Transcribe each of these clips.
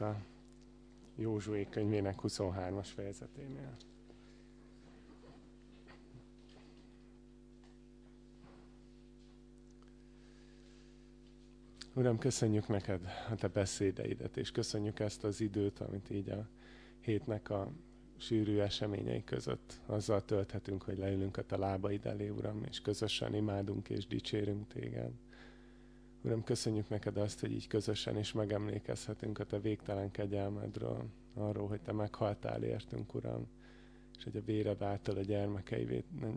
a Józsué könyvének 23-as fejezeténél. Uram, köszönjük neked a te beszédeidet, és köszönjük ezt az időt, amit így a hétnek a sűrű eseményei között azzal tölthetünk, hogy leülünk a te lábaid elé, Uram, és közösen imádunk és dicsérünk téged. Uram, köszönjük neked azt, hogy így közösen is megemlékezhetünk a te végtelen kegyelmedről, arról, hogy te meghaltál értünk, Uram, és hogy a véred által a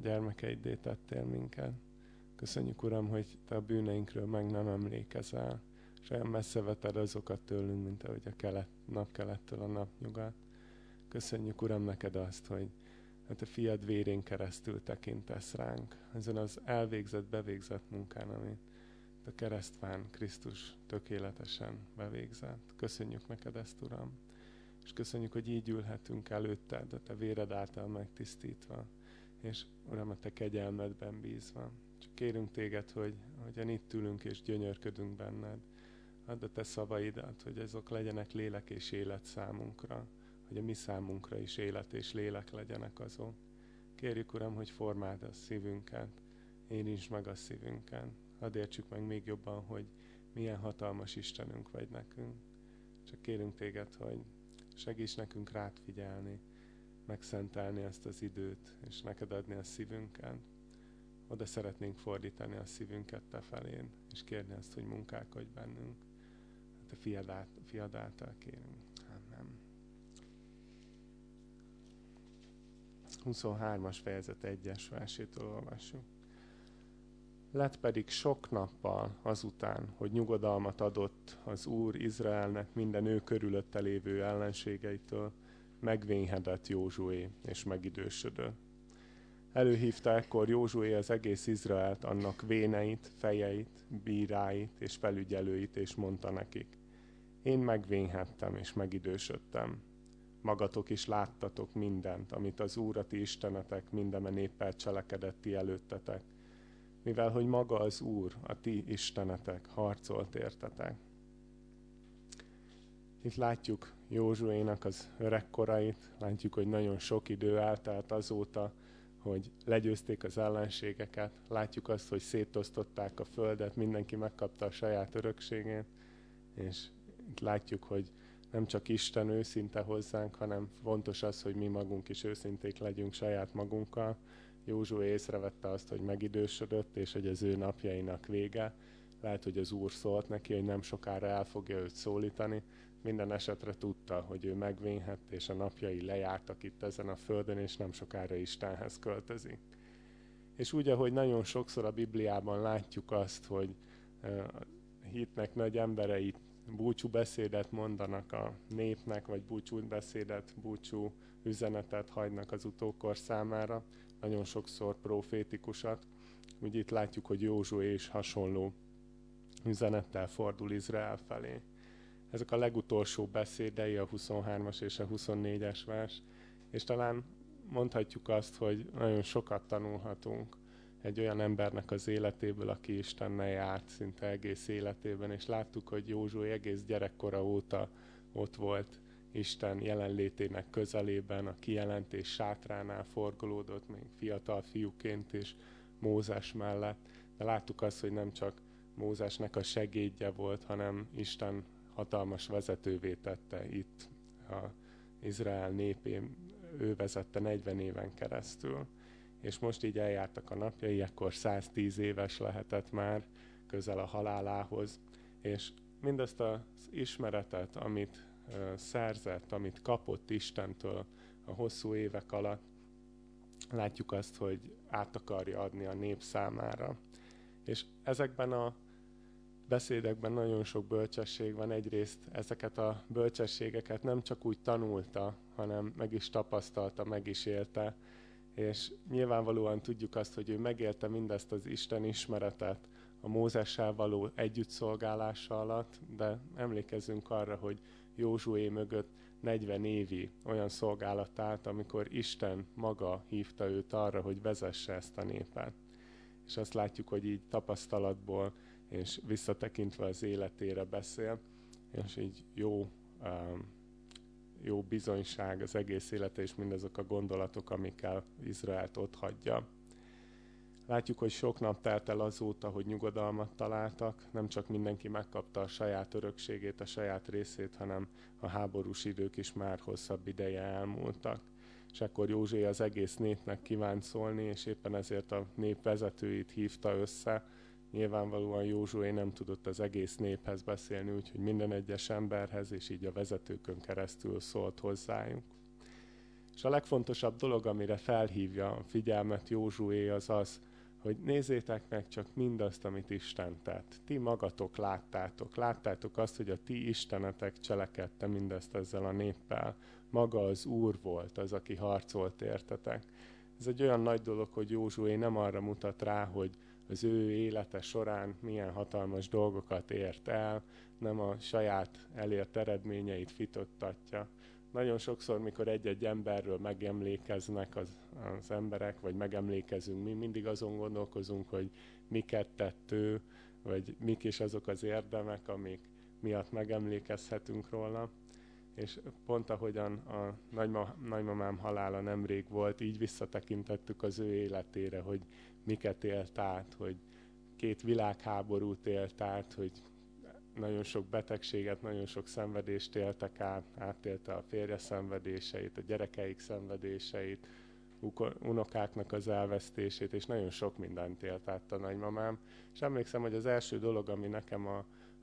gyermekeiddé tettél minket. Köszönjük, Uram, hogy te a bűneinkről meg nem emlékezel, és olyan messze veted azokat tőlünk, mint ahogy a kelet, napkelettől a napnyugat. Köszönjük, Uram, neked azt, hogy a te fiad vérén keresztül tekintesz ránk, ezen az elvégzett, bevégzett munkán, amit a keresztván Krisztus tökéletesen bevégzett. Köszönjük neked ezt, Uram, és köszönjük, hogy így ülhetünk előtted, a te véred által megtisztítva, és Uram, a te kegyelmedben bízva. Csak kérünk téged, hogy ahogyan itt ülünk és gyönyörködünk benned, add a te szavaidat, hogy azok legyenek lélek és élet számunkra, hogy a mi számunkra is élet és lélek legyenek azok. Kérjük, Uram, hogy formáld a szívünket, érintsd meg a szívünket, hadd értsük meg még jobban, hogy milyen hatalmas Istenünk vagy nekünk. Csak kérünk téged, hogy segíts nekünk rád figyelni, megszentelni ezt az időt, és neked adni a szívünket. Oda szeretnénk fordítani a szívünket te felén, és kérni azt, hogy munkálkodj bennünk. Hát a fiad, át, fiad által kérünk. Amen. 23-as fejezet 1-es versétől olvassuk. Lett pedig sok nappal azután, hogy nyugodalmat adott az Úr Izraelnek minden ő körülötte lévő ellenségeitől, megvényhedett Józsué és megidősödött. Előhívta ekkor Józsué az egész Izraelt, annak véneit, fejeit, bíráit és felügyelőit, és mondta nekik, én megvényhettem és megidősödtem. Magatok is láttatok mindent, amit az Úr a ti istenetek minden néppel cselekedett ti előttetek, mivel hogy maga az Úr, a ti istenetek harcolt értetek. Itt látjuk Józsuénak az öregkorait, látjuk, hogy nagyon sok idő eltelt azóta, hogy legyőzték az ellenségeket, látjuk azt, hogy szétosztották a földet, mindenki megkapta a saját örökségét, és itt látjuk, hogy nem csak Isten őszinte hozzánk, hanem fontos az, hogy mi magunk is őszinték legyünk saját magunkkal, Józsué észrevette azt, hogy megidősödött, és hogy az ő napjainak vége. Lehet, hogy az Úr szólt neki, hogy nem sokára el fogja őt szólítani. Minden esetre tudta, hogy ő megvényhett, és a napjai lejártak itt ezen a földön, és nem sokára Istenhez költözik. És úgy, ahogy nagyon sokszor a Bibliában látjuk azt, hogy hitnek nagy emberei búcsú beszédet mondanak a népnek, vagy búcsú beszédet, búcsú üzenetet hagynak az utókor számára, nagyon sokszor profétikusat. Úgy itt látjuk, hogy Józsué is hasonló üzenettel fordul Izrael felé. Ezek a legutolsó beszédei, a 23-as és a 24-es vers, és talán mondhatjuk azt, hogy nagyon sokat tanulhatunk egy olyan embernek az életéből, aki Istennel járt szinte egész életében, és láttuk, hogy Józsué egész gyerekkora óta ott volt Isten jelenlétének közelében, a kijelentés sátránál forgolódott, még fiatal fiúként is Mózes mellett. De láttuk azt, hogy nem csak Mózesnek a segédje volt, hanem Isten hatalmas vezetővé tette itt a Izrael népén, ő vezette 40 éven keresztül. És most így eljártak a napjai, ekkor 110 éves lehetett már, közel a halálához, és mindazt az ismeretet, amit szerzett, amit kapott Istentől a hosszú évek alatt, látjuk azt, hogy át akarja adni a nép számára. És ezekben a beszédekben nagyon sok bölcsesség van. Egyrészt ezeket a bölcsességeket nem csak úgy tanulta, hanem meg is tapasztalta, meg is élte. És nyilvánvalóan tudjuk azt, hogy ő megélte mindezt az Isten ismeretet a Mózessel való együttszolgálása alatt, de emlékezzünk arra, hogy Józsué mögött 40 évi olyan szolgálat állt, amikor Isten maga hívta őt arra, hogy vezesse ezt a népet. És azt látjuk, hogy így tapasztalatból és visszatekintve az életére beszél, és így jó jó bizonyság az egész élete, és mindazok a gondolatok, amikkel Izraelt ott hagyja. Látjuk, hogy sok nap telt el azóta, hogy nyugodalmat találtak, nem csak mindenki megkapta a saját örökségét, a saját részét, hanem a háborús idők is már hosszabb ideje elmúltak. És akkor Józsé az egész népnek kívánt szólni, és éppen ezért a nép vezetőit hívta össze. Nyilvánvalóan Józsué nem tudott az egész néphez beszélni, úgyhogy minden egyes emberhez, és így a vezetőkön keresztül szólt hozzájuk. És a legfontosabb dolog, amire felhívja a figyelmet Józsué, az az, hogy nézzétek meg csak mindazt, amit Isten tett. Ti magatok láttátok, láttátok azt, hogy a ti Istenetek cselekedte mindezt ezzel a néppel. Maga az Úr volt az, aki harcolt értetek. Ez egy olyan nagy dolog, hogy Józsué nem arra mutat rá, hogy az ő élete során milyen hatalmas dolgokat ért el, nem a saját elért eredményeit fitottatja, nagyon sokszor, mikor egy-egy emberről megemlékeznek az, az emberek, vagy megemlékezünk, mi mindig azon gondolkozunk, hogy miket tett ő, vagy mik is azok az érdemek, amik miatt megemlékezhetünk róla. És pont ahogyan a nagyma, nagymamám halála nemrég volt, így visszatekintettük az ő életére, hogy miket élt át, hogy két világháborút élt át, hogy nagyon sok betegséget, nagyon sok szenvedést éltek át, átélte a férje szenvedéseit, a gyerekeik szenvedéseit, unokáknak az elvesztését, és nagyon sok mindent élt át a nagymamám. És emlékszem, hogy az első dolog, ami nekem a,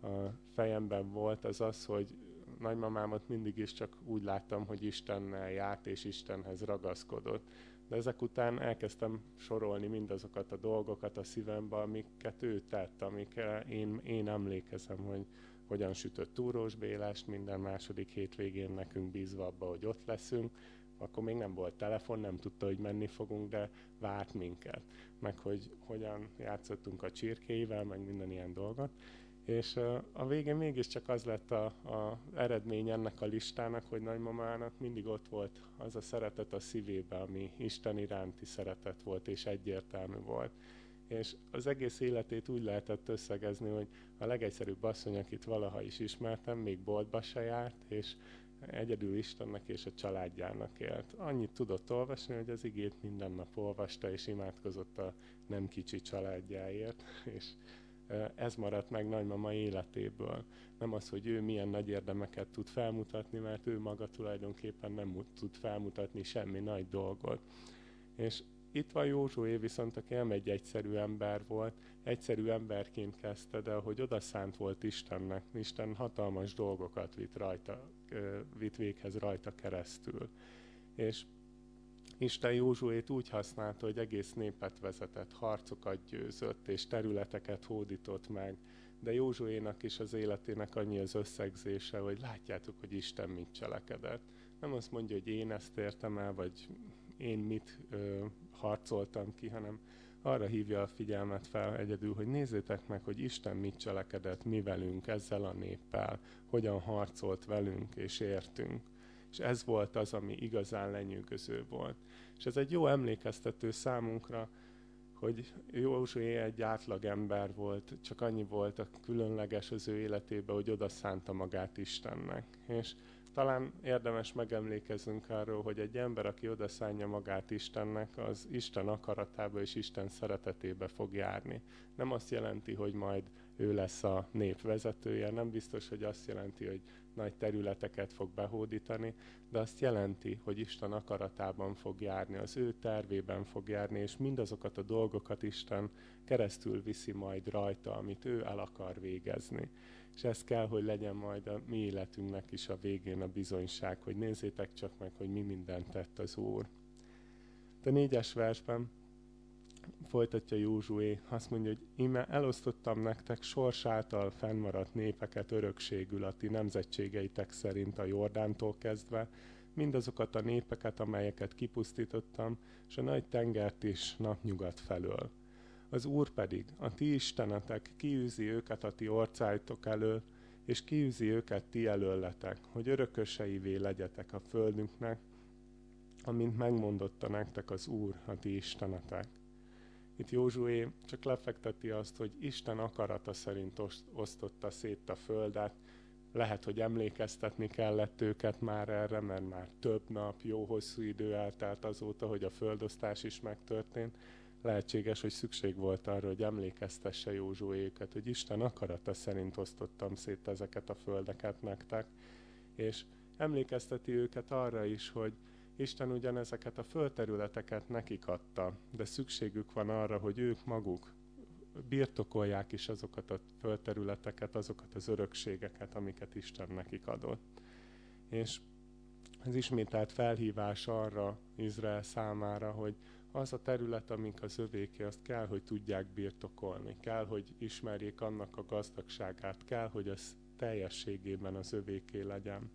a fejemben volt, az az, hogy nagymamámat mindig is csak úgy láttam, hogy Istennel járt és Istenhez ragaszkodott. De ezek után elkezdtem sorolni mindazokat a dolgokat a szívembe, amiket ő tett, amikre én, én emlékezem, hogy hogyan sütött túrós Bélást minden második hétvégén nekünk bízva abba, hogy ott leszünk. Akkor még nem volt telefon, nem tudta, hogy menni fogunk, de várt minket. Meg hogy hogyan játszottunk a csirkéivel, meg minden ilyen dolgot és a végén mégiscsak az lett a, a eredmény ennek a listának, hogy nagymamának mindig ott volt az a szeretet a szívében, ami Isten iránti szeretet volt, és egyértelmű volt. És az egész életét úgy lehetett összegezni, hogy a legegyszerűbb asszony, akit valaha is ismertem, még boltba se járt, és egyedül Istennek és a családjának élt. Annyit tudott olvasni, hogy az igét minden nap olvasta, és imádkozott a nem kicsi családjáért, és ez maradt meg nagymama életéből. Nem az, hogy ő milyen nagy érdemeket tud felmutatni, mert ő maga tulajdonképpen nem tud felmutatni semmi nagy dolgot. És itt van Józsué viszont, aki nem egy egyszerű ember volt, egyszerű emberként kezdte, de hogy odaszánt volt Istennek, Isten hatalmas dolgokat vitt, rajta, vitt véghez rajta keresztül. És Isten Józsuét úgy használta, hogy egész népet vezetett, harcokat győzött és területeket hódított meg, de Józsuénak is az életének annyi az összegzése, hogy látjátok, hogy Isten mit cselekedett. Nem azt mondja, hogy én ezt értem el, vagy én mit ö, harcoltam ki, hanem arra hívja a figyelmet fel egyedül, hogy nézzétek meg, hogy Isten mit cselekedett mi velünk, ezzel a néppel, hogyan harcolt velünk és értünk. És ez volt az, ami igazán lenyűgöző volt. És ez egy jó emlékeztető számunkra, hogy Józsué egy átlag ember volt, csak annyi volt a különleges az ő életében, hogy oda szánta magát Istennek. És talán érdemes megemlékeznünk arról, hogy egy ember, aki oda szánja magát Istennek, az Isten akaratába és Isten szeretetébe fog járni. Nem azt jelenti, hogy majd ő lesz a nép vezetője, nem biztos, hogy azt jelenti, hogy nagy területeket fog behódítani, de azt jelenti, hogy Isten akaratában fog járni, az ő tervében fog járni, és mindazokat a dolgokat Isten keresztül viszi majd rajta, amit ő el akar végezni. És ez kell, hogy legyen majd a mi életünknek is a végén a bizonyság, hogy nézzétek csak meg, hogy mi mindent tett az Úr. A négyes versben folytatja Józsué, azt mondja, hogy ime elosztottam nektek sors által fennmaradt népeket örökségül a ti nemzetségeitek szerint a Jordántól kezdve, mindazokat a népeket, amelyeket kipusztítottam, és a nagy tengert is napnyugat felől. Az Úr pedig, a ti istenetek, kiűzi őket a ti orcájtok elől, és kiűzi őket ti előletek, hogy örököseivé legyetek a földünknek, amint megmondotta nektek az Úr, a ti istenetek. Itt Józsué csak lefekteti azt, hogy Isten akarata szerint osztotta szét a földet, lehet, hogy emlékeztetni kellett őket már erre, mert már több nap, jó hosszú idő eltelt azóta, hogy a földosztás is megtörtént. Lehetséges, hogy szükség volt arra, hogy emlékeztesse Józsuéket, hogy Isten akarata szerint osztottam szét ezeket a földeket nektek, és emlékezteti őket arra is, hogy Isten ugyanezeket a földterületeket nekik adta, de szükségük van arra, hogy ők maguk birtokolják is azokat a földterületeket, azokat az örökségeket, amiket Isten nekik adott. És ez ismételt felhívás arra Izrael számára, hogy az a terület, amink az övéké, azt kell, hogy tudják birtokolni, kell, hogy ismerjék annak a gazdagságát, kell, hogy az teljességében az övéké legyen.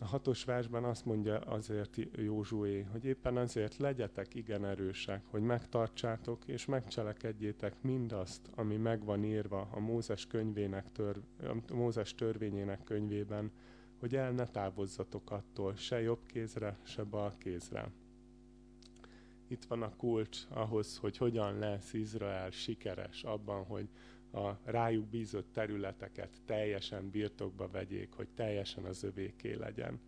A hatos versben azt mondja azért Józsué, hogy éppen azért legyetek igen erősek, hogy megtartsátok és megcselekedjétek mindazt, ami megvan írva a Mózes, könyvének tör, a Mózes törvényének könyvében, hogy el ne távozzatok attól, se jobb kézre, se bal kézre. Itt van a kulcs ahhoz, hogy hogyan lesz Izrael sikeres abban, hogy a rájuk bízott területeket teljesen birtokba vegyék, hogy teljesen az övéké legyen.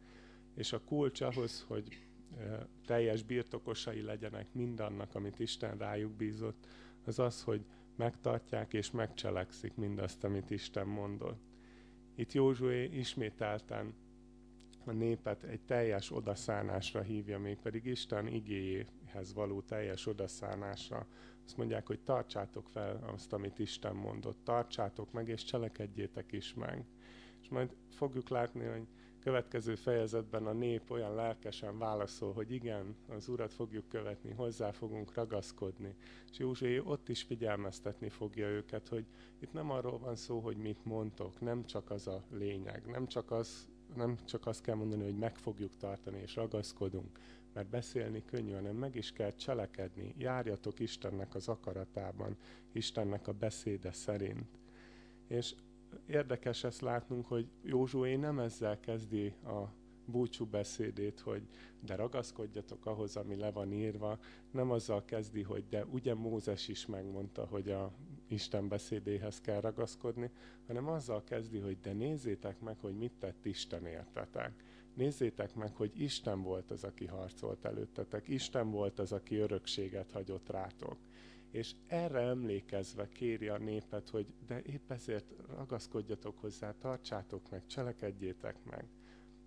És a kulcs ahhoz, hogy teljes birtokosai legyenek mindannak, amit Isten rájuk bízott, az az, hogy megtartják és megcselekszik mindazt, amit Isten mondott. Itt Józsué ismételten a népet egy teljes odaszánásra hívja, mégpedig Isten igéjéhez való teljes odaszánásra, azt mondják, hogy tartsátok fel azt, amit Isten mondott, tartsátok meg, és cselekedjétek is meg. És majd fogjuk látni, hogy következő fejezetben a nép olyan lelkesen válaszol, hogy igen, az Urat fogjuk követni, hozzá fogunk ragaszkodni. És József ott is figyelmeztetni fogja őket, hogy itt nem arról van szó, hogy mit mondtok, nem csak az a lényeg, nem csak az, nem csak azt kell mondani, hogy meg fogjuk tartani és ragaszkodunk, mert beszélni könnyű, hanem meg is kell cselekedni. Járjatok Istennek az akaratában, Istennek a beszéde szerint. És érdekes ezt látnunk, hogy Józsué nem ezzel kezdi a búcsú beszédét, hogy de ragaszkodjatok ahhoz, ami le van írva, nem azzal kezdi, hogy de ugye Mózes is megmondta, hogy a Isten beszédéhez kell ragaszkodni, hanem azzal kezdi, hogy de nézzétek meg, hogy mit tett Isten értetek. Nézzétek meg, hogy Isten volt az, aki harcolt előttetek, Isten volt az, aki örökséget hagyott rátok. És erre emlékezve kéri a népet, hogy de épp ezért ragaszkodjatok hozzá, tartsátok meg, cselekedjétek meg.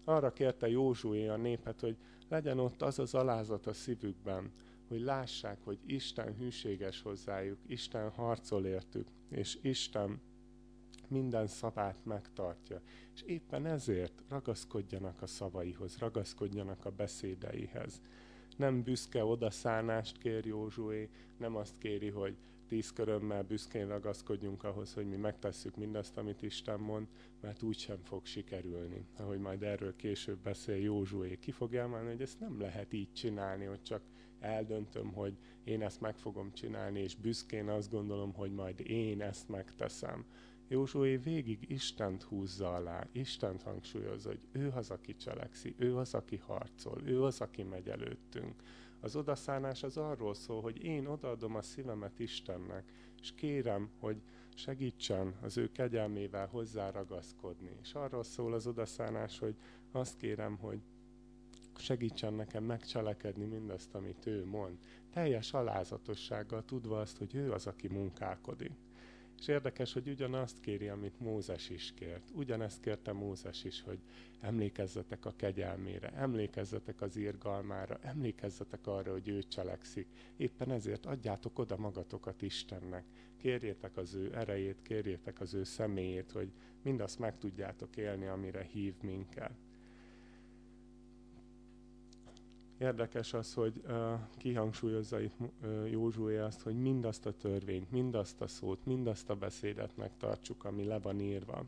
Arra kérte Józsué a népet, hogy legyen ott az az alázat a szívükben, hogy lássák, hogy Isten hűséges hozzájuk, Isten harcol értük, és Isten minden szavát megtartja. És éppen ezért ragaszkodjanak a szavaihoz, ragaszkodjanak a beszédeihez. Nem büszke odaszánást kér Józsué, nem azt kéri, hogy tíz körömmel büszkén ragaszkodjunk ahhoz, hogy mi megtesszük mindazt, amit Isten mond, mert úgy sem fog sikerülni. Ahogy majd erről később beszél Józsué, ki fog elmondani, hogy ezt nem lehet így csinálni, hogy csak eldöntöm, hogy én ezt meg fogom csinálni, és büszkén azt gondolom, hogy majd én ezt megteszem, Józsué végig Istent húzza alá, Istent hangsúlyozza, hogy ő az, aki cselekszi, ő az, aki harcol, ő az, aki megy előttünk. Az odaszánás az arról szól, hogy én odaadom a szívemet Istennek, és kérem, hogy segítsen az ő kegyelmével hozzá ragaszkodni. És arról szól az odaszánás, hogy azt kérem, hogy segítsen nekem megcselekedni mindazt, amit ő mond. Teljes alázatossággal tudva azt, hogy ő az, aki munkálkodik. És érdekes, hogy ugyanazt kéri, amit Mózes is kért. Ugyanezt kérte Mózes is, hogy emlékezzetek a kegyelmére, emlékezzetek az írgalmára, emlékezzetek arra, hogy ő cselekszik. Éppen ezért adjátok oda magatokat Istennek. Kérjétek az ő erejét, kérjétek az ő személyét, hogy mindazt meg tudjátok élni, amire hív minket. Érdekes az, hogy uh, kihangsúlyozza itt uh, Józsué azt, hogy mindazt a törvényt, mindazt a szót, mindazt a beszédet megtartsuk, ami le van írva.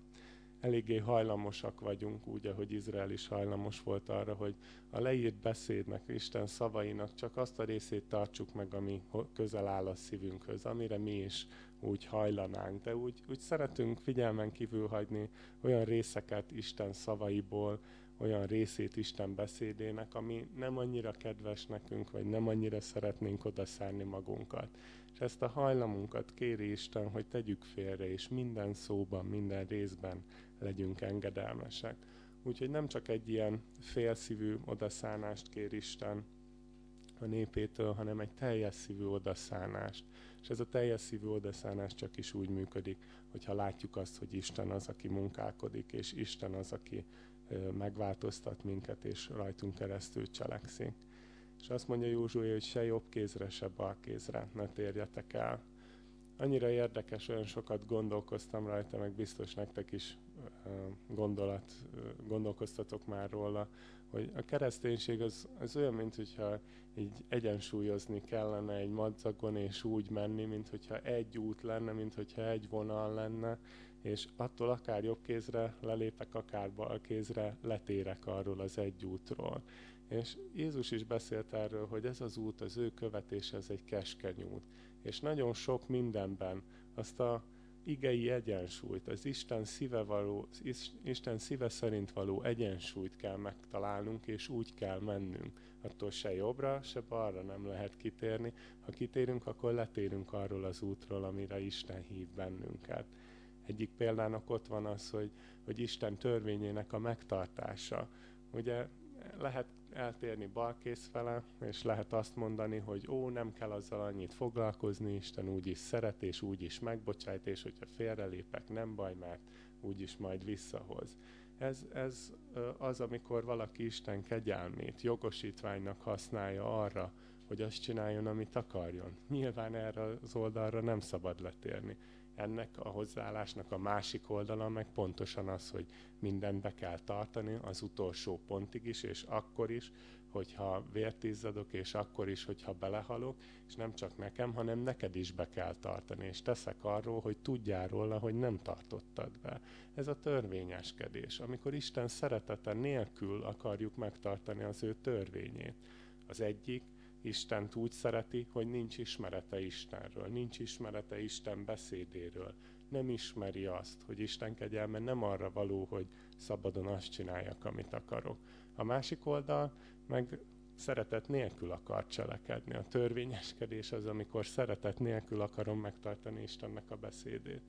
Eléggé hajlamosak vagyunk, úgy, ahogy Izrael is hajlamos volt arra, hogy a leírt beszédnek, Isten szavainak csak azt a részét tartsuk meg, ami közel áll a szívünkhöz, amire mi is úgy hajlanánk. De úgy, úgy szeretünk figyelmen kívül hagyni olyan részeket Isten szavaiból, olyan részét Isten beszédének, ami nem annyira kedves nekünk, vagy nem annyira szeretnénk odaszárni magunkat. És ezt a hajlamunkat kéri Isten, hogy tegyük félre, és minden szóban, minden részben legyünk engedelmesek. Úgyhogy nem csak egy ilyen félszívű odaszánást kér Isten a népétől, hanem egy teljes szívű odaszánást. És ez a teljes szívű odaszánás csak is úgy működik, hogyha látjuk azt, hogy Isten az, aki munkálkodik, és Isten az, aki megváltoztat minket, és rajtunk keresztül cselekszik. És azt mondja Józsué, hogy se jobb kézre, se bal kézre ne térjetek el. Annyira érdekes, olyan sokat gondolkoztam rajta, meg biztos nektek is gondolat, gondolkoztatok már róla, hogy a kereszténység az, az olyan, mint hogyha így egyensúlyozni kellene egy madzagon, és úgy menni, mint hogyha egy út lenne, mint hogyha egy vonal lenne, és attól akár jobb kézre lelépek, akár bal kézre letérek arról az egy útról. És Jézus is beszélt erről, hogy ez az út, az ő követése, ez egy keskeny út. És nagyon sok mindenben azt a igei egyensúlyt, az Isten szíve, való, Isten szíve szerint való egyensúlyt kell megtalálnunk, és úgy kell mennünk. Attól se jobbra, se balra nem lehet kitérni. Ha kitérünk, akkor letérünk arról az útról, amire Isten hív bennünket. Egyik példának ott van az, hogy, hogy Isten törvényének a megtartása. Ugye lehet eltérni balkész fele, és lehet azt mondani, hogy ó, nem kell azzal annyit foglalkozni, Isten úgy is szeret, és úgy is megbocsájt, és hogyha félrelépek, nem baj, mert úgy is majd visszahoz. Ez, ez az, amikor valaki Isten kegyelmét jogosítványnak használja arra, hogy azt csináljon, amit akarjon. Nyilván erre az oldalra nem szabad letérni ennek a hozzáállásnak a másik oldala meg pontosan az, hogy mindent be kell tartani az utolsó pontig is, és akkor is, hogyha vért izzadok, és akkor is, hogyha belehalok, és nem csak nekem, hanem neked is be kell tartani, és teszek arról, hogy tudjál róla, hogy nem tartottad be. Ez a törvényeskedés, amikor Isten szeretete nélkül akarjuk megtartani az ő törvényét. Az egyik Istent úgy szereti, hogy nincs ismerete Istenről, nincs ismerete Isten beszédéről. Nem ismeri azt, hogy Isten kegyelme nem arra való, hogy szabadon azt csináljak, amit akarok. A másik oldal meg szeretet nélkül akar cselekedni. A törvényeskedés az, amikor szeretet nélkül akarom megtartani Istennek a beszédét.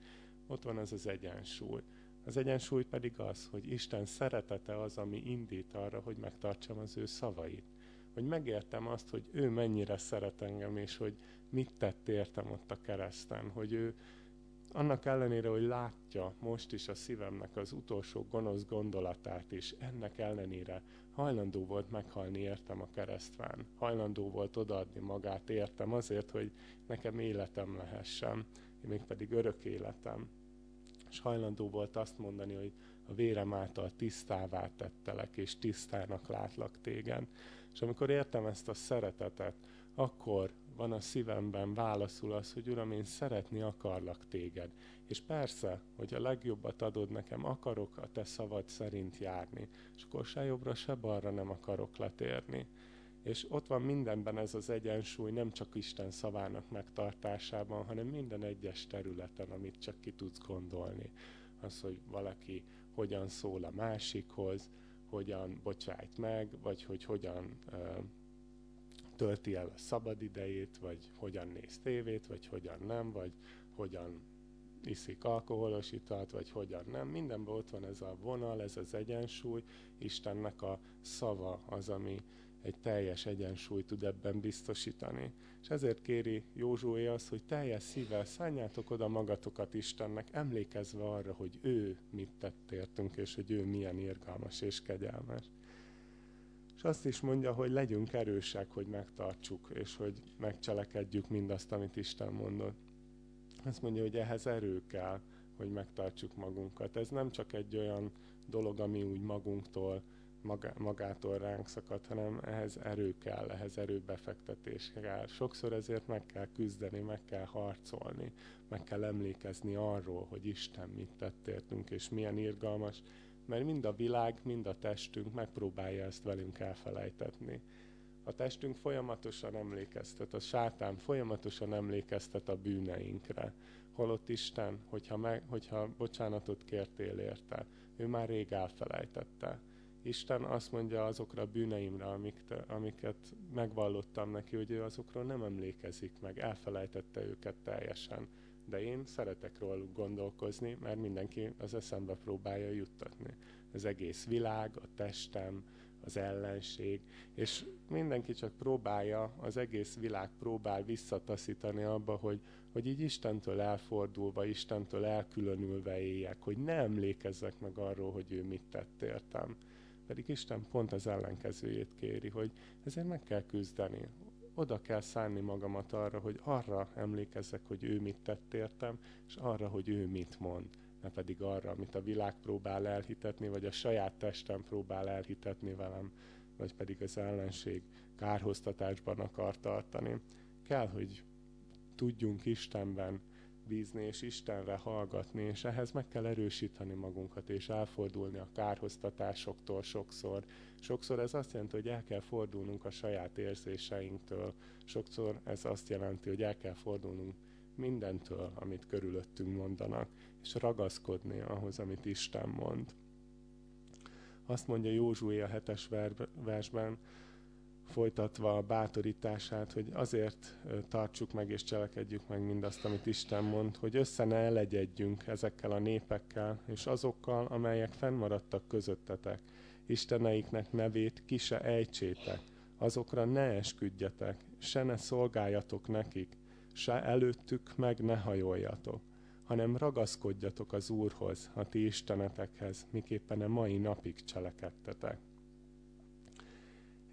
Ott van ez az egyensúly. Az egyensúly pedig az, hogy Isten szeretete az, ami indít arra, hogy megtartsam az ő szavait hogy megértem azt, hogy ő mennyire szeret engem, és hogy mit tett értem ott a kereszten, hogy ő annak ellenére, hogy látja most is a szívemnek az utolsó gonosz gondolatát is, ennek ellenére hajlandó volt meghalni értem a keresztván. Hajlandó volt odaadni magát értem azért, hogy nekem életem lehessen, mégpedig örök életem. És hajlandó volt azt mondani, hogy a vérem által tisztává tettelek, és tisztának látlak téged. És amikor értem ezt a szeretetet, akkor van a szívemben válaszul az, hogy Uram, én szeretni akarlak téged. És persze, hogy a legjobbat adod nekem, akarok a te szavad szerint járni. És akkor se jobbra, se balra nem akarok letérni. És ott van mindenben ez az egyensúly, nem csak Isten szavának megtartásában, hanem minden egyes területen, amit csak ki tudsz gondolni. Az, hogy valaki hogyan szól a másikhoz, hogyan bocsájt meg, vagy hogy hogyan uh, tölti el a szabadidejét, vagy hogyan néz tévét, vagy hogyan nem, vagy hogyan iszik alkoholos italt, vagy hogyan nem. Mindenben ott van ez a vonal, ez az egyensúly. Istennek a szava az, ami egy teljes egyensúlyt tud ebben biztosítani. És ezért kéri Józsué azt, hogy teljes szívvel szálljátok oda magatokat Istennek, emlékezve arra, hogy ő mit tett értünk, és hogy ő milyen irgalmas és kegyelmes. És azt is mondja, hogy legyünk erősek, hogy megtartsuk, és hogy megcselekedjük mindazt, amit Isten mondott. Azt mondja, hogy ehhez erő kell, hogy megtartsuk magunkat. Ez nem csak egy olyan dolog, ami úgy magunktól magától ránk szakad, hanem ehhez erő kell, ehhez erőbefektetés kell. Sokszor ezért meg kell küzdeni, meg kell harcolni, meg kell emlékezni arról, hogy Isten mit tett értünk, és milyen irgalmas, mert mind a világ, mind a testünk megpróbálja ezt velünk elfelejtetni. A testünk folyamatosan emlékeztet, a sátán folyamatosan emlékeztet a bűneinkre. Holott Isten, hogyha, meg, hogyha bocsánatot kértél érte, ő már rég elfelejtette Isten azt mondja azokra a bűneimre, amik, amiket megvallottam neki, hogy ő azokról nem emlékezik meg, elfelejtette őket teljesen. De én szeretek róluk gondolkozni, mert mindenki az eszembe próbálja juttatni. Az egész világ, a testem, az ellenség, és mindenki csak próbálja, az egész világ próbál visszataszítani abba, hogy, hogy így Istentől elfordulva, Istentől elkülönülve éljek, hogy ne emlékezzek meg arról, hogy ő mit tett értem. Pedig Isten pont az ellenkezőjét kéri, hogy ezért meg kell küzdeni. Oda kell szánni magamat arra, hogy arra emlékezzek, hogy ő mit tett értem, és arra, hogy ő mit mond ne pedig arra, amit a világ próbál elhitetni, vagy a saját testem próbál elhitetni velem, vagy pedig az ellenség kárhoztatásban akar tartani. Kell, hogy tudjunk Istenben bízni, és Istenre hallgatni, és ehhez meg kell erősíteni magunkat, és elfordulni a kárhoztatásoktól sokszor. Sokszor ez azt jelenti, hogy el kell fordulnunk a saját érzéseinktől. Sokszor ez azt jelenti, hogy el kell fordulnunk mindentől, amit körülöttünk mondanak, és ragaszkodni ahhoz, amit Isten mond. Azt mondja Józsué a hetes versben, folytatva a bátorítását, hogy azért tartsuk meg és cselekedjük meg mindazt, amit Isten mond, hogy össze ne elegyedjünk ezekkel a népekkel, és azokkal, amelyek fennmaradtak közöttetek. Isteneiknek nevét ki se ejtsétek, azokra ne esküdjetek, se ne szolgáljatok nekik, se előttük meg ne hajoljatok, hanem ragaszkodjatok az Úrhoz, a ti istenetekhez, miképpen a mai napig cselekedtetek.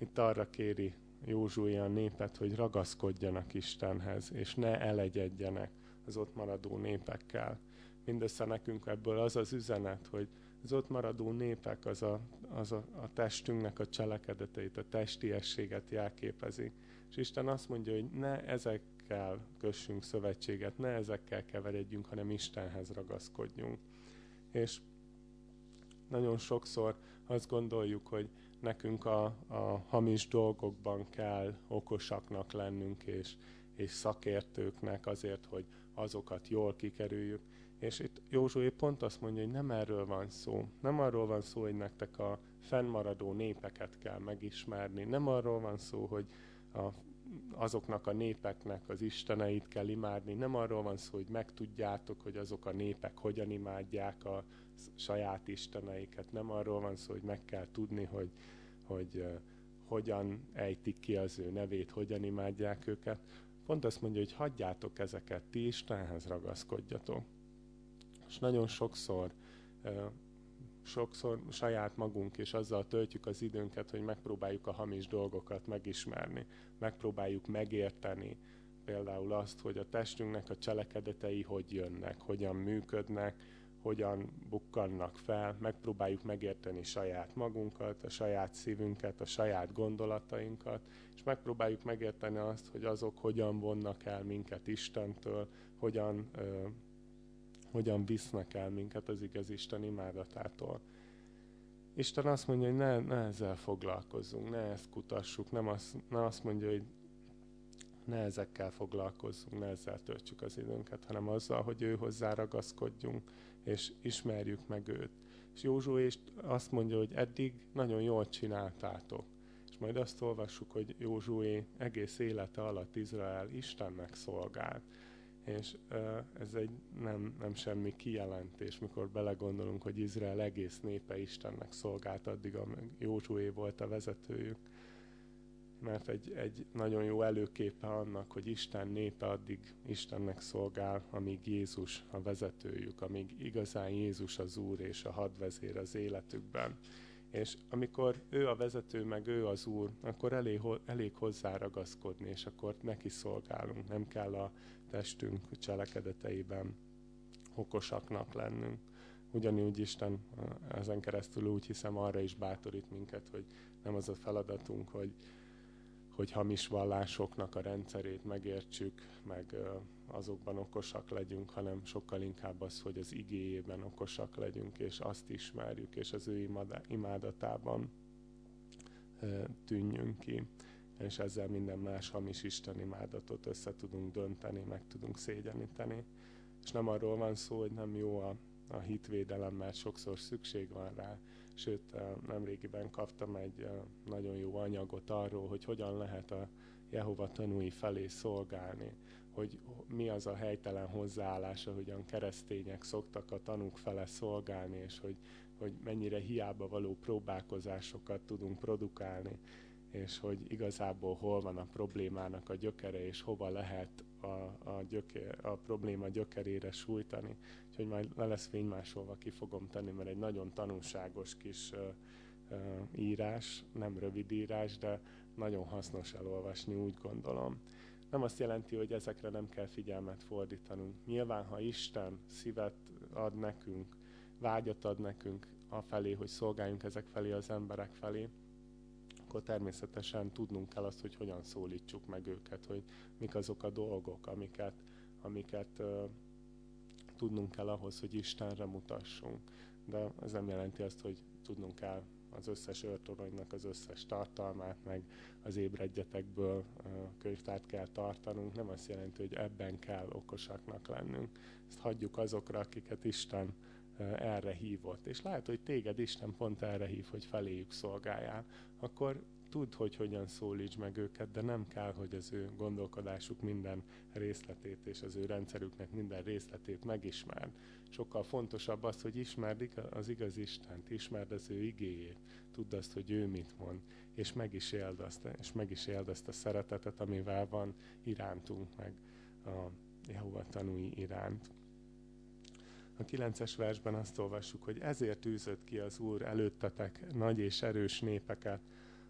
Itt arra kéri Józsué a népet, hogy ragaszkodjanak Istenhez, és ne elegyedjenek az ott maradó népekkel. Mindössze nekünk ebből az az üzenet, hogy az ott maradó népek az a, az a, a testünknek a cselekedeteit, a testiességet jelképezi. És Isten azt mondja, hogy ne ezek ezekkel kössünk szövetséget, ne ezekkel keveredjünk, hanem Istenhez ragaszkodjunk. És nagyon sokszor azt gondoljuk, hogy nekünk a, a hamis dolgokban kell okosaknak lennünk, és, és szakértőknek azért, hogy azokat jól kikerüljük. És itt Józsué pont azt mondja, hogy nem erről van szó. Nem arról van szó, hogy nektek a fennmaradó népeket kell megismerni. Nem arról van szó, hogy a azoknak a népeknek az isteneit kell imádni. Nem arról van szó, hogy megtudjátok, hogy azok a népek hogyan imádják a saját isteneiket. Nem arról van szó, hogy meg kell tudni, hogy, hogy uh, hogyan ejtik ki az ő nevét, hogyan imádják őket. Pont azt mondja, hogy hagyjátok ezeket, ti Istenhez ragaszkodjatok. És nagyon sokszor uh, sokszor saját magunk és azzal töltjük az időnket, hogy megpróbáljuk a hamis dolgokat megismerni, megpróbáljuk megérteni, például azt, hogy a testünknek a cselekedetei hogy jönnek, hogyan működnek, hogyan bukkannak fel, megpróbáljuk megérteni saját magunkat, a saját szívünket, a saját gondolatainkat, és megpróbáljuk megérteni azt, hogy azok hogyan vonnak el minket Istentől, hogyan ö, hogyan visznek el minket az igaz Isten imádatától. Isten azt mondja, hogy ne, ne ezzel foglalkozzunk, ne ezt kutassuk, nem azt, ne azt mondja, hogy ne ezekkel foglalkozzunk, ne ezzel töltsük az időnket, hanem azzal, hogy ő hozzá ragaszkodjunk, és ismerjük meg őt. És Józsué is azt mondja, hogy eddig nagyon jól csináltátok. És majd azt olvassuk, hogy Józsué egész élete alatt Izrael Istennek szolgált és ez egy nem, nem semmi kijelentés, mikor belegondolunk, hogy Izrael egész népe Istennek szolgált, addig a Józsué volt a vezetőjük. Mert egy, egy nagyon jó előképe annak, hogy Isten népe addig Istennek szolgál, amíg Jézus a vezetőjük, amíg igazán Jézus az Úr és a hadvezér az életükben. És amikor ő a vezető, meg ő az Úr, akkor elég, elég hozzá ragaszkodni, és akkor neki szolgálunk. Nem kell a testünk cselekedeteiben okosaknak lennünk. Ugyanúgy Isten ezen keresztül úgy hiszem arra is bátorít minket, hogy nem az a feladatunk, hogy, hogy hamis vallásoknak a rendszerét megértsük, meg azokban okosak legyünk, hanem sokkal inkább az, hogy az igéjében okosak legyünk, és azt ismerjük, és az ő imádatában tűnjünk ki és ezzel minden más hamis Isten imádatot össze tudunk dönteni, meg tudunk szégyeníteni. És nem arról van szó, hogy nem jó a, a hitvédelem, mert sokszor szükség van rá, sőt, nemrégiben kaptam egy nagyon jó anyagot arról, hogy hogyan lehet a Jehova tanúi felé szolgálni, hogy mi az a helytelen hozzáállás, ahogyan keresztények szoktak a tanúk fele szolgálni, és hogy, hogy mennyire hiába való próbálkozásokat tudunk produkálni, és hogy igazából hol van a problémának a gyökere, és hova lehet a, a, gyöke, a probléma gyökerére sújtani. Úgyhogy majd le lesz fénymásolva, ki fogom tenni, mert egy nagyon tanulságos kis uh, uh, írás, nem rövid írás, de nagyon hasznos elolvasni, úgy gondolom. Nem azt jelenti, hogy ezekre nem kell figyelmet fordítanunk. Nyilván, ha Isten szívet ad nekünk, vágyat ad nekünk afelé, hogy szolgáljunk ezek felé az emberek felé, akkor természetesen tudnunk kell azt, hogy hogyan szólítsuk meg őket, hogy mik azok a dolgok, amiket, amiket uh, tudnunk kell ahhoz, hogy Istenre mutassunk. De ez nem jelenti azt, hogy tudnunk kell az összes őrtoronynak az összes tartalmát, meg az ébredjetekből könyvtárt kell tartanunk, nem azt jelenti, hogy ebben kell okosaknak lennünk. Ezt hagyjuk azokra, akiket Isten erre hívott. És lehet, hogy téged Isten pont erre hív, hogy feléjük szolgáljál. Akkor tudd, hogy hogyan szólíts meg őket, de nem kell, hogy az ő gondolkodásuk minden részletét és az ő rendszerüknek minden részletét megismerd. Sokkal fontosabb az, hogy ismerd az igaz Istent, ismerd az ő igéjét, tudd azt, hogy ő mit mond, és meg is éld azt, és meg is éld azt a szeretetet, amivel van irántunk meg a Jehova tanúi iránt. A kilences versben azt olvassuk, hogy ezért űzött ki az Úr előttetek nagy és erős népeket,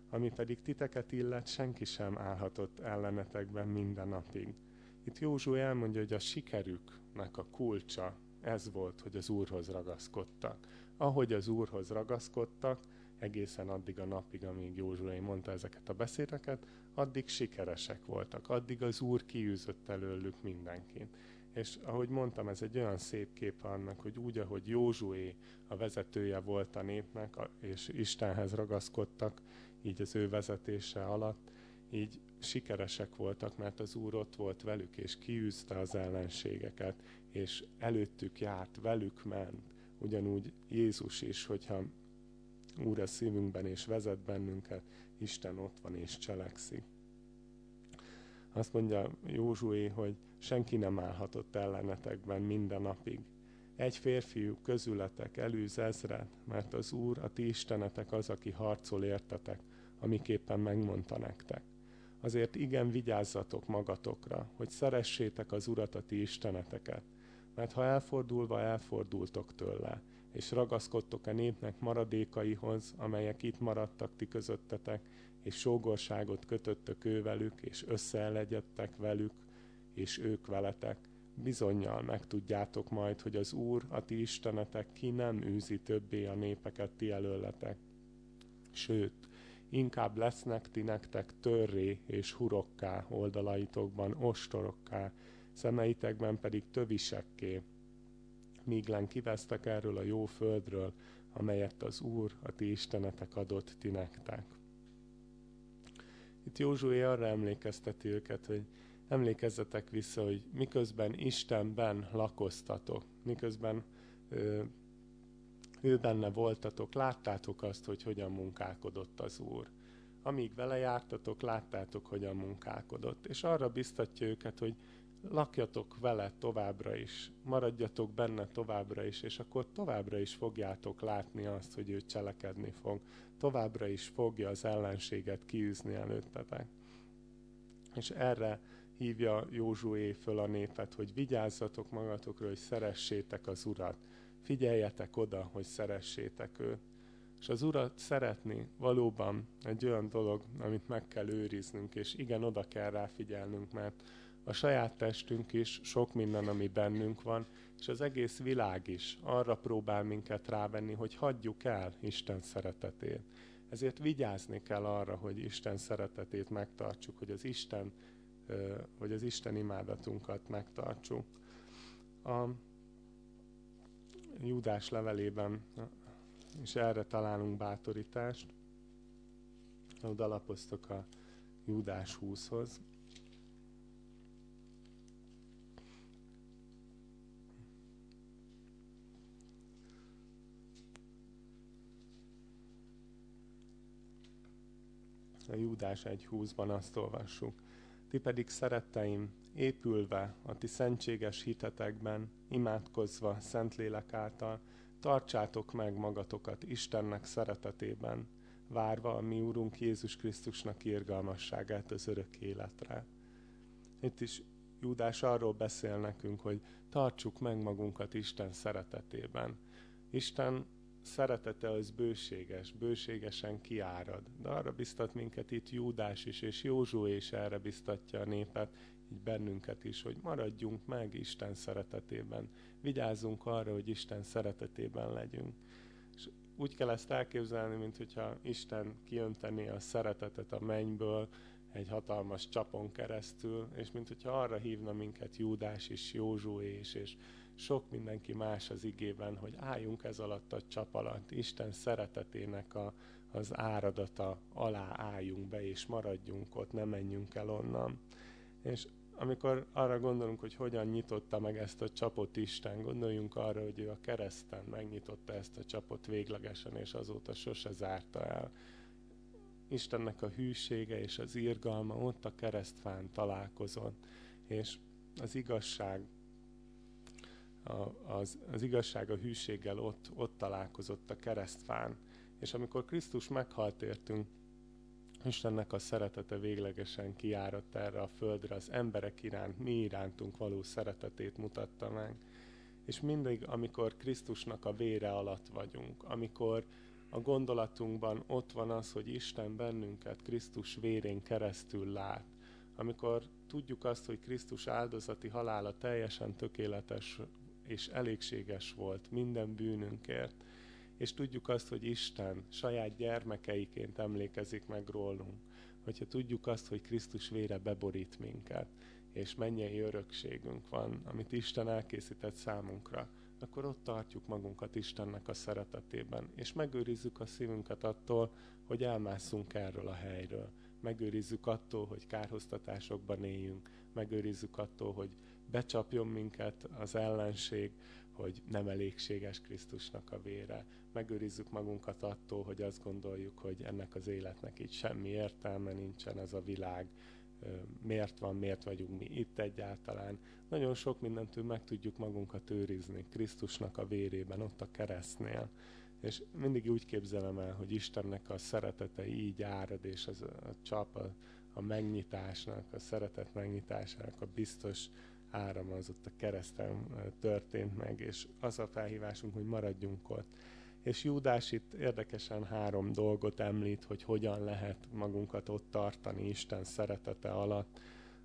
ami pedig titeket illet, senki sem állhatott ellenetekben minden napig. Itt Józsu elmondja, hogy a sikerüknek a kulcsa ez volt, hogy az Úrhoz ragaszkodtak. Ahogy az Úrhoz ragaszkodtak, egészen addig a napig, amíg Józsué mondta ezeket a beszédeket, addig sikeresek voltak, addig az Úr kiűzött előlük mindenkit. És ahogy mondtam, ez egy olyan szép kép annak, hogy úgy, ahogy Józsué a vezetője volt a népnek, és Istenhez ragaszkodtak, így az ő vezetése alatt, így sikeresek voltak, mert az Úr ott volt velük, és kiűzte az ellenségeket, és előttük járt, velük ment. Ugyanúgy Jézus is, hogyha Úr a szívünkben és vezet bennünket, Isten ott van és cselekszik. Azt mondja Józsué, hogy senki nem állhatott ellenetekben minden napig. Egy férfiú közületek elűz ezret, mert az Úr, a ti istenetek az, aki harcol értetek, amiképpen megmondta nektek. Azért igen vigyázzatok magatokra, hogy szeressétek az Urat a ti isteneteket, mert ha elfordulva elfordultok tőle, és ragaszkodtok a népnek maradékaihoz, amelyek itt maradtak ti közöttetek, és sógorságot kötöttök ővelük, és összeelegyedtek velük, és ők veletek, bizonyal megtudjátok majd, hogy az Úr, a ti istenetek ki nem űzi többé a népeket ti előletek. Sőt, inkább lesznek ti nektek törré és hurokká oldalaitokban, ostorokká, szemeitekben pedig tövisekké, míg len kivesztek erről a jó földről, amelyet az Úr, a ti istenetek adott ti nektek. Itt Józsué arra emlékezteti őket, hogy emlékezzetek vissza, hogy miközben Istenben lakoztatok, miközben ö, ő benne voltatok, láttátok azt, hogy hogyan munkálkodott az Úr. Amíg vele jártatok, láttátok, hogyan munkálkodott. És arra biztatja őket, hogy lakjatok vele továbbra is, maradjatok benne továbbra is, és akkor továbbra is fogjátok látni azt, hogy ő cselekedni fog. Továbbra is fogja az ellenséget kiűzni előttetek. És erre hívja Józsué föl a népet, hogy vigyázzatok magatokra, hogy szeressétek az Urat. Figyeljetek oda, hogy szeressétek őt. És az Urat szeretni valóban egy olyan dolog, amit meg kell őriznünk, és igen, oda kell rá figyelnünk, mert a saját testünk is, sok minden, ami bennünk van, és az egész világ is arra próbál minket rávenni, hogy hagyjuk el Isten szeretetét. Ezért vigyázni kell arra, hogy Isten szeretetét megtartsuk, hogy az Isten, hogy az Isten imádatunkat megtartsuk. A Júdás levelében és erre találunk bátorítást. Oda lapoztok a Júdás 20-hoz. A Júdás 1.20-ban azt olvassuk. Ti pedig szeretteim, épülve a ti szentséges hitetekben, imádkozva Szentlélek által, tartsátok meg magatokat Istennek szeretetében, várva a mi Úrunk Jézus Krisztusnak irgalmasságát az örök életre. Itt is Júdás arról beszél nekünk, hogy tartsuk meg magunkat Isten szeretetében. Isten szeretete az bőséges, bőségesen kiárad. De arra biztat minket itt Júdás is, és Józsué is erre biztatja a népet, így bennünket is, hogy maradjunk meg Isten szeretetében. Vigyázzunk arra, hogy Isten szeretetében legyünk. És úgy kell ezt elképzelni, mint hogyha Isten kiöntené a szeretetet a mennyből, egy hatalmas csapon keresztül, és mint hogyha arra hívna minket Júdás és Józsué is, és sok mindenki más az igében, hogy álljunk ez alatt a csap alatt, Isten szeretetének a, az áradata alá álljunk be, és maradjunk ott, ne menjünk el onnan. És amikor arra gondolunk, hogy hogyan nyitotta meg ezt a csapot Isten, gondoljunk arra, hogy ő a kereszten megnyitotta ezt a csapot véglegesen, és azóta sose zárta el. Istennek a hűsége és az irgalma ott a keresztfán találkozott, és az igazság az, az igazság a hűséggel ott, ott találkozott a keresztfán. És amikor Krisztus meghalt értünk, Istennek a szeretete véglegesen kiáradt erre a földre, az emberek iránt, mi irántunk való szeretetét mutatta meg. És mindig, amikor Krisztusnak a vére alatt vagyunk, amikor a gondolatunkban ott van az, hogy Isten bennünket Krisztus vérén keresztül lát, amikor tudjuk azt, hogy Krisztus áldozati halála teljesen tökéletes és elégséges volt minden bűnünkért, és tudjuk azt, hogy Isten saját gyermekeiként emlékezik meg rólunk, hogyha tudjuk azt, hogy Krisztus vére beborít minket, és mennyei örökségünk van, amit Isten elkészített számunkra, akkor ott tartjuk magunkat Istennek a szeretetében, és megőrizzük a szívünket attól, hogy elmásszunk erről a helyről. Megőrizzük attól, hogy kárhoztatásokban éljünk, megőrizzük attól, hogy becsapjon minket az ellenség, hogy nem elégséges Krisztusnak a vére. Megőrizzük magunkat attól, hogy azt gondoljuk, hogy ennek az életnek itt semmi értelme nincsen, ez a világ miért van, miért vagyunk mi itt egyáltalán. Nagyon sok mindentől meg tudjuk magunkat őrizni Krisztusnak a vérében, ott a keresztnél. És mindig úgy képzelem el, hogy Istennek a szeretete így árad, és az a csap a, a megnyitásnak, a szeretet megnyitásának a biztos áram az ott a kereszten történt meg, és az a felhívásunk, hogy maradjunk ott. És Júdás itt érdekesen három dolgot említ, hogy hogyan lehet magunkat ott tartani Isten szeretete alatt.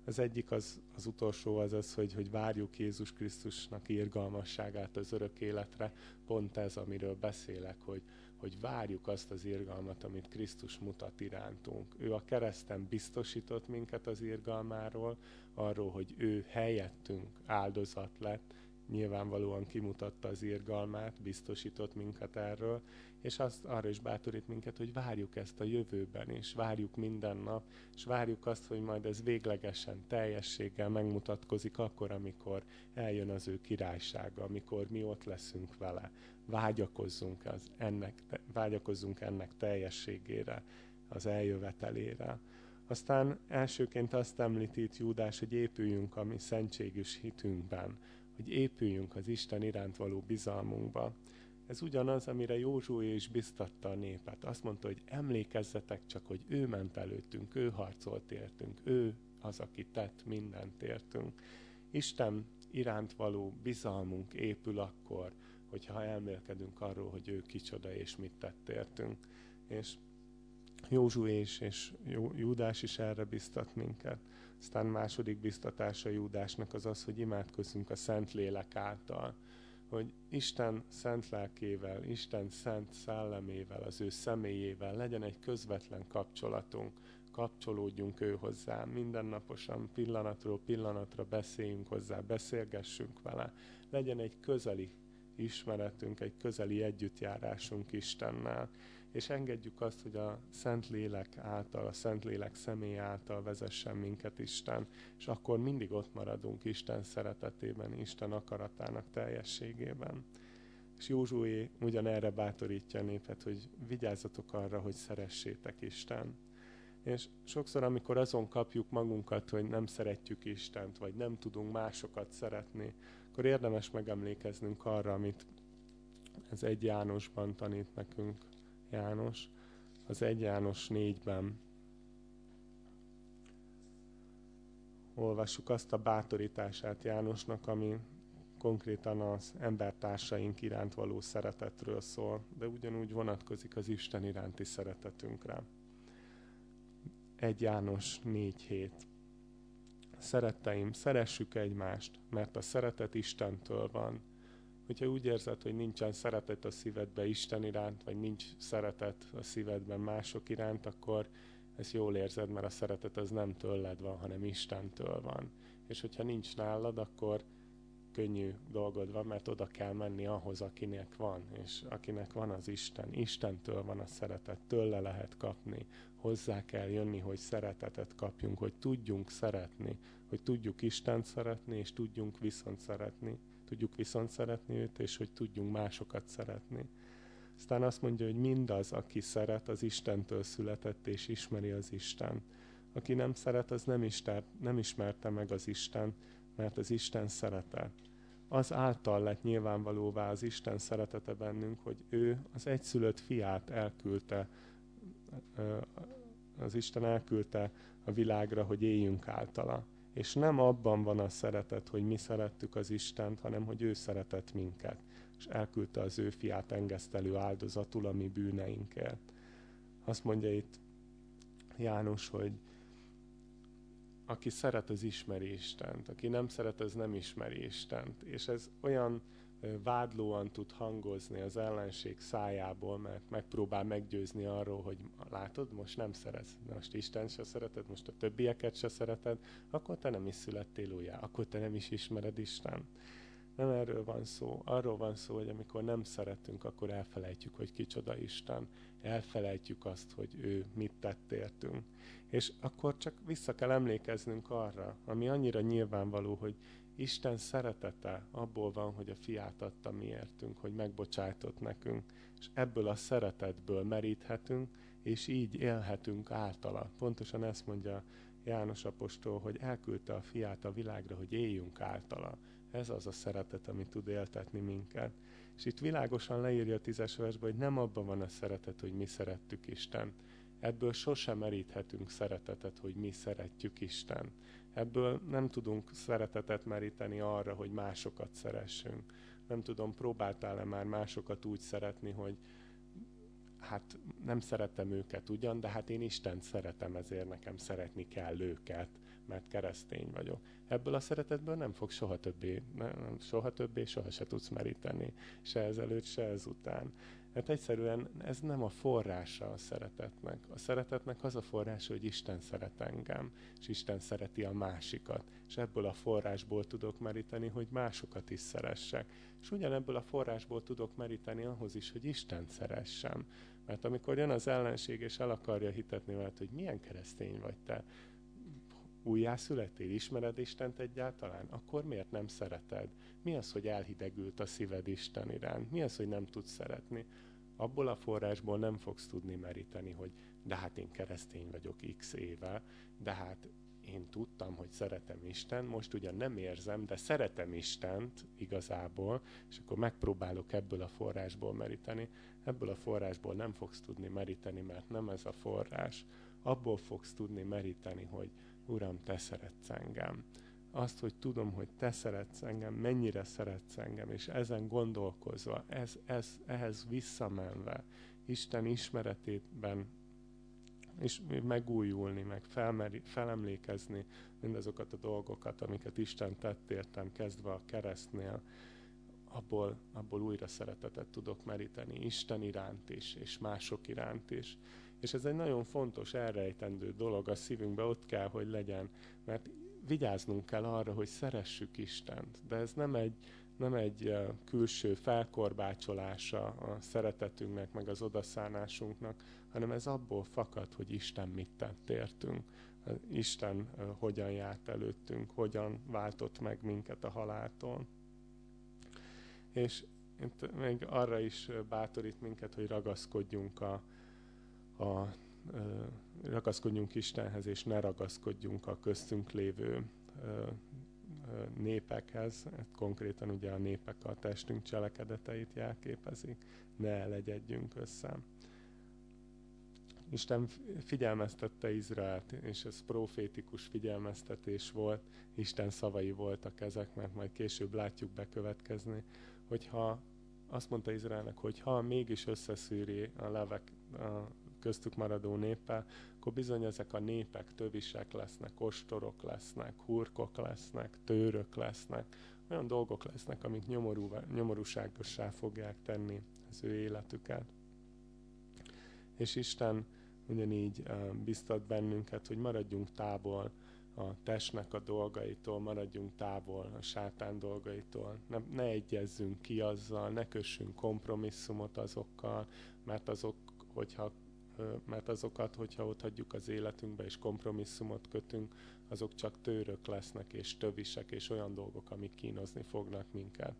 Az egyik az, az utolsó az az, hogy, hogy várjuk Jézus Krisztusnak irgalmasságát az örök életre. Pont ez, amiről beszélek, hogy, hogy várjuk azt az irgalmat, amit Krisztus mutat irántunk. Ő a kereszten biztosított minket az irgalmáról, arról, hogy ő helyettünk áldozat lett, nyilvánvalóan kimutatta az irgalmát, biztosított minket erről, és azt arra is bátorít minket, hogy várjuk ezt a jövőben is, várjuk minden nap, és várjuk azt, hogy majd ez véglegesen, teljességgel megmutatkozik akkor, amikor eljön az ő királysága, amikor mi ott leszünk vele. Vágyakozzunk, az ennek, vágyakozzunk ennek teljességére, az eljövetelére. Aztán elsőként azt említi Júdás, hogy épüljünk a mi szentségűs hitünkben, hogy épüljünk az Isten iránt való bizalmunkba. Ez ugyanaz, amire Józsué is biztatta a népet. Azt mondta, hogy emlékezzetek csak, hogy ő ment előttünk, ő harcolt értünk, ő az, aki tett mindent értünk. Isten iránt való bizalmunk épül akkor, hogyha elmélkedünk arról, hogy ő kicsoda és mit tett értünk. És Józsué is és Júdás is erre biztat minket. Aztán második biztatása Júdásnak az az, hogy imádkozzunk a Szent Lélek által, hogy Isten szent lelkével, Isten szent szellemével, az ő személyével legyen egy közvetlen kapcsolatunk, kapcsolódjunk ő hozzá, mindennaposan pillanatról pillanatra beszéljünk hozzá, beszélgessünk vele, legyen egy közeli ismeretünk, egy közeli együttjárásunk Istennel, és engedjük azt, hogy a Szent Lélek által, a Szent Lélek személy által vezessen minket Isten, és akkor mindig ott maradunk Isten szeretetében, Isten akaratának teljességében. És Józsué ugyanerre bátorítja a népet, hogy vigyázzatok arra, hogy szeressétek Isten. És sokszor, amikor azon kapjuk magunkat, hogy nem szeretjük Istent, vagy nem tudunk másokat szeretni, akkor érdemes megemlékeznünk arra, amit ez egy Jánosban tanít nekünk János, az egy János négyben. Olvassuk azt a bátorítását Jánosnak, ami konkrétan az embertársaink iránt való szeretetről szól, de ugyanúgy vonatkozik az Isten iránti szeretetünkre. 1 János 4.7 Szeretteim, szeressük egymást, mert a szeretet Istentől van. Hogyha úgy érzed, hogy nincsen szeretet a szívedbe Isten iránt, vagy nincs szeretet a szívedben mások iránt, akkor ezt jól érzed, mert a szeretet az nem tőled van, hanem Istentől van. És hogyha nincs nálad, akkor könnyű dolgod van, mert oda kell menni ahhoz, akinek van, és akinek van az Isten. Istentől van a szeretet, tőle lehet kapni. Hozzá kell jönni, hogy szeretetet kapjunk, hogy tudjunk szeretni, hogy tudjuk Istent szeretni, és tudjunk viszont szeretni. Tudjuk viszont szeretni őt, és hogy tudjunk másokat szeretni. Aztán azt mondja, hogy mindaz, aki szeret, az Istentől született, és ismeri az Isten. Aki nem szeret, az nem, isten, nem ismerte meg az Isten, mert az Isten szerete. Az által lett nyilvánvalóvá az Isten szeretete bennünk, hogy ő az egyszülött fiát elküldte, az Isten elküldte a világra, hogy éljünk általa. És nem abban van a szeretet, hogy mi szerettük az Istent, hanem hogy ő szeretett minket, és elküldte az ő fiát engesztelő áldozatul a mi bűneinkért. Azt mondja itt János, hogy aki szeret, az ismeri Istent. Aki nem szeret, az nem ismeri Istent. És ez olyan vádlóan tud hangozni az ellenség szájából, mert megpróbál meggyőzni arról, hogy látod, most nem szeretsz, most Isten se szereted, most a többieket se szereted, akkor te nem is születtél újjá, akkor te nem is ismered Isten. Nem erről van szó. Arról van szó, hogy amikor nem szeretünk, akkor elfelejtjük, hogy kicsoda Isten. Elfelejtjük azt, hogy ő mit tett értünk. És akkor csak vissza kell emlékeznünk arra, ami annyira nyilvánvaló, hogy Isten szeretete abból van, hogy a fiát adta miértünk, hogy megbocsájtott nekünk, és ebből a szeretetből meríthetünk, és így élhetünk általa. Pontosan ezt mondja János apostol, hogy elküldte a fiát a világra, hogy éljünk általa. Ez az a szeretet, ami tud éltetni minket. És itt világosan leírja a tízes versben, hogy nem abban van a szeretet, hogy mi szerettük Isten. Ebből sosem meríthetünk szeretetet, hogy mi szeretjük Isten. Ebből nem tudunk szeretetet meríteni arra, hogy másokat szeressünk. Nem tudom, próbáltál-e már másokat úgy szeretni, hogy hát nem szeretem őket ugyan, de hát én Istent szeretem, ezért nekem szeretni kell őket mert keresztény vagyok. Ebből a szeretetből nem fog soha többé, nem, soha többé, soha se tudsz meríteni, se ezelőtt, se ezután. Mert egyszerűen ez nem a forrása a szeretetnek. A szeretetnek az a forrása, hogy Isten szeret engem, és Isten szereti a másikat. És ebből a forrásból tudok meríteni, hogy másokat is szeressek. És ugyanebből a forrásból tudok meríteni ahhoz is, hogy Isten szeressem. Mert amikor jön az ellenség, és el akarja hitetni veled, hogy milyen keresztény vagy te, újjászületél, ismered Istent egyáltalán, akkor miért nem szereted? Mi az, hogy elhidegült a szíved Isten iránt? Mi az, hogy nem tudsz szeretni? Abból a forrásból nem fogsz tudni meríteni, hogy de hát én keresztény vagyok x éve, de hát én tudtam, hogy szeretem Isten, most ugyan nem érzem, de szeretem Istent igazából, és akkor megpróbálok ebből a forrásból meríteni. Ebből a forrásból nem fogsz tudni meríteni, mert nem ez a forrás. Abból fogsz tudni meríteni, hogy Uram, Te szeretsz engem. Azt, hogy tudom, hogy Te szeretsz engem, mennyire szeretsz engem, és ezen gondolkozva, ez, ez, ehhez visszamenve, Isten ismeretében és megújulni, meg felmeri, felemlékezni mindazokat a dolgokat, amiket Isten tett értem, kezdve a keresztnél, abból, abból újra szeretetet tudok meríteni Isten iránt is, és mások iránt is. És ez egy nagyon fontos, elrejtendő dolog a szívünkbe, ott kell, hogy legyen, mert vigyáznunk kell arra, hogy szeressük Istent, de ez nem egy, nem egy külső felkorbácsolása a szeretetünknek, meg az odaszánásunknak, hanem ez abból fakad, hogy Isten mit tett értünk. Isten hogyan járt előttünk, hogyan váltott meg minket a haláltól. És még arra is bátorít minket, hogy ragaszkodjunk a, a ragaszkodjunk Istenhez, és ne ragaszkodjunk a köztünk lévő népekhez, konkrétan ugye a népek a testünk cselekedeteit jelképezik, ne legyedjünk össze. Isten figyelmeztette Izraelt, és ez profétikus figyelmeztetés volt, Isten szavai voltak ezek, mert majd később látjuk bekövetkezni, hogyha azt mondta Izraelnek, hogy ha mégis összeszűri a levek a köztük maradó néppel, akkor bizony ezek a népek tövisek lesznek, ostorok lesznek, hurkok lesznek, tőrök lesznek, olyan dolgok lesznek, amik nyomorú, nyomorúságossá fogják tenni az ő életüket. És Isten ugyanígy biztat bennünket, hogy maradjunk távol a testnek a dolgaitól, maradjunk távol a sátán dolgaitól. Ne, ne egyezzünk ki azzal, ne kössünk kompromisszumot azokkal, mert azok, hogyha mert azokat, hogyha ott hagyjuk az életünkbe és kompromisszumot kötünk, azok csak tőrök lesznek és tövisek és olyan dolgok, amik kínozni fognak minket.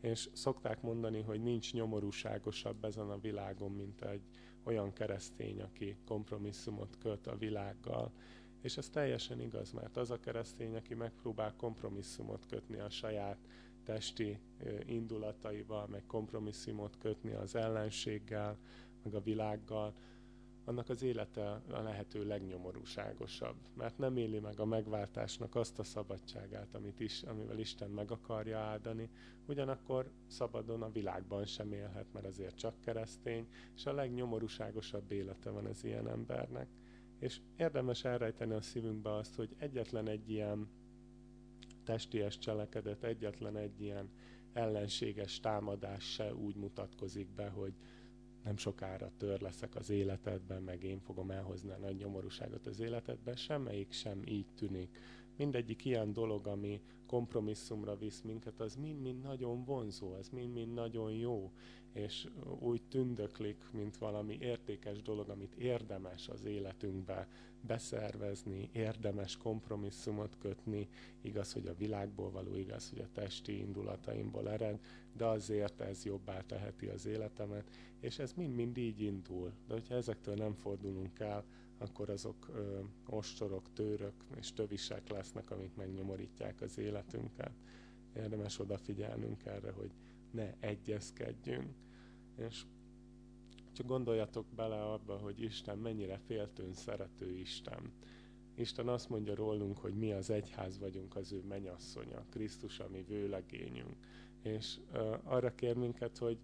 És szokták mondani, hogy nincs nyomorúságosabb ezen a világon, mint egy olyan keresztény, aki kompromisszumot köt a világgal. És ez teljesen igaz, mert az a keresztény, aki megpróbál kompromisszumot kötni a saját testi indulataival, meg kompromisszumot kötni az ellenséggel, meg a világgal, annak az élete a lehető legnyomorúságosabb, mert nem éli meg a megváltásnak azt a szabadságát, amit is, amivel Isten meg akarja áldani, ugyanakkor szabadon a világban sem élhet, mert azért csak keresztény, és a legnyomorúságosabb élete van az ilyen embernek. És érdemes elrejteni a szívünkbe azt, hogy egyetlen egy ilyen testies cselekedet, egyetlen egy ilyen ellenséges támadás se úgy mutatkozik be, hogy nem sokára tör leszek az életedben, meg én fogom elhozni a nagy nyomorúságot az életedben, semmelyik sem így tűnik. Mindegyik ilyen dolog, ami kompromisszumra visz minket, az mind-mind nagyon vonzó, az mind-mind nagyon jó, és úgy tündöklik, mint valami értékes dolog, amit érdemes az életünkbe beszervezni, érdemes kompromisszumot kötni, igaz, hogy a világból való, igaz, hogy a testi indulataimból ered, de azért ez jobbá teheti az életemet, és ez mind-mind így indul. De hogyha ezektől nem fordulunk el, akkor azok ö, ostorok, tőrök és tövisek lesznek, amik megnyomorítják az életünket. Érdemes odafigyelnünk erre, hogy ne egyezkedjünk. És csak gondoljatok bele abba, hogy Isten mennyire féltőn szerető Isten. Isten azt mondja rólunk, hogy mi az egyház vagyunk, az ő menyasszonya, Krisztus a mi vőlegényünk. És uh, arra kér minket, hogy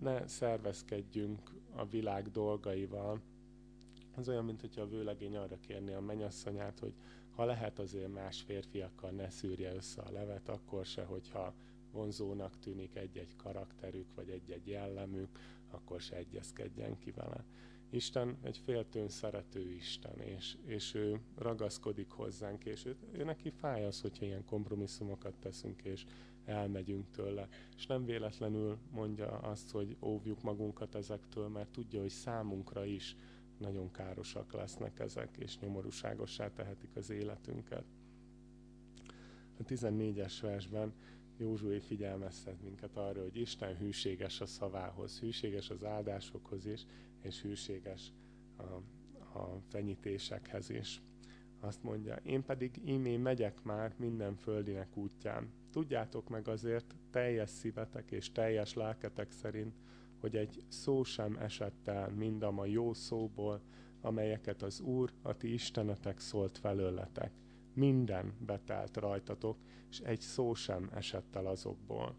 ne szervezkedjünk a világ dolgaival. Az olyan, mint hogyha a vőlegény arra kérni a menyasszonyát, hogy ha lehet azért más férfiakkal ne szűrje össze a levet, akkor se, hogyha vonzónak tűnik egy-egy karakterük, vagy egy-egy jellemük, akkor se egyezkedjen ki vele. Isten egy féltőn szerető Isten, és, és ő ragaszkodik hozzánk, és ő, ő neki fáj az, hogyha ilyen kompromisszumokat teszünk, és elmegyünk tőle. És nem véletlenül mondja azt, hogy óvjuk magunkat ezektől, mert tudja, hogy számunkra is nagyon károsak lesznek ezek, és nyomorúságossá tehetik az életünket. A 14-es versben Józsué figyelmeztet minket arra, hogy Isten hűséges a szavához, hűséges az áldásokhoz is, és hűséges a, a fenyítésekhez is. Azt mondja, én pedig ímé megyek már minden földinek útján. Tudjátok meg azért teljes szívetek és teljes lelketek szerint, hogy egy szó sem esett el mindam a jó szóból, amelyeket az Úr, a ti Istenetek szólt felőletek. Minden betelt rajtatok, és egy szó sem esett el azokból.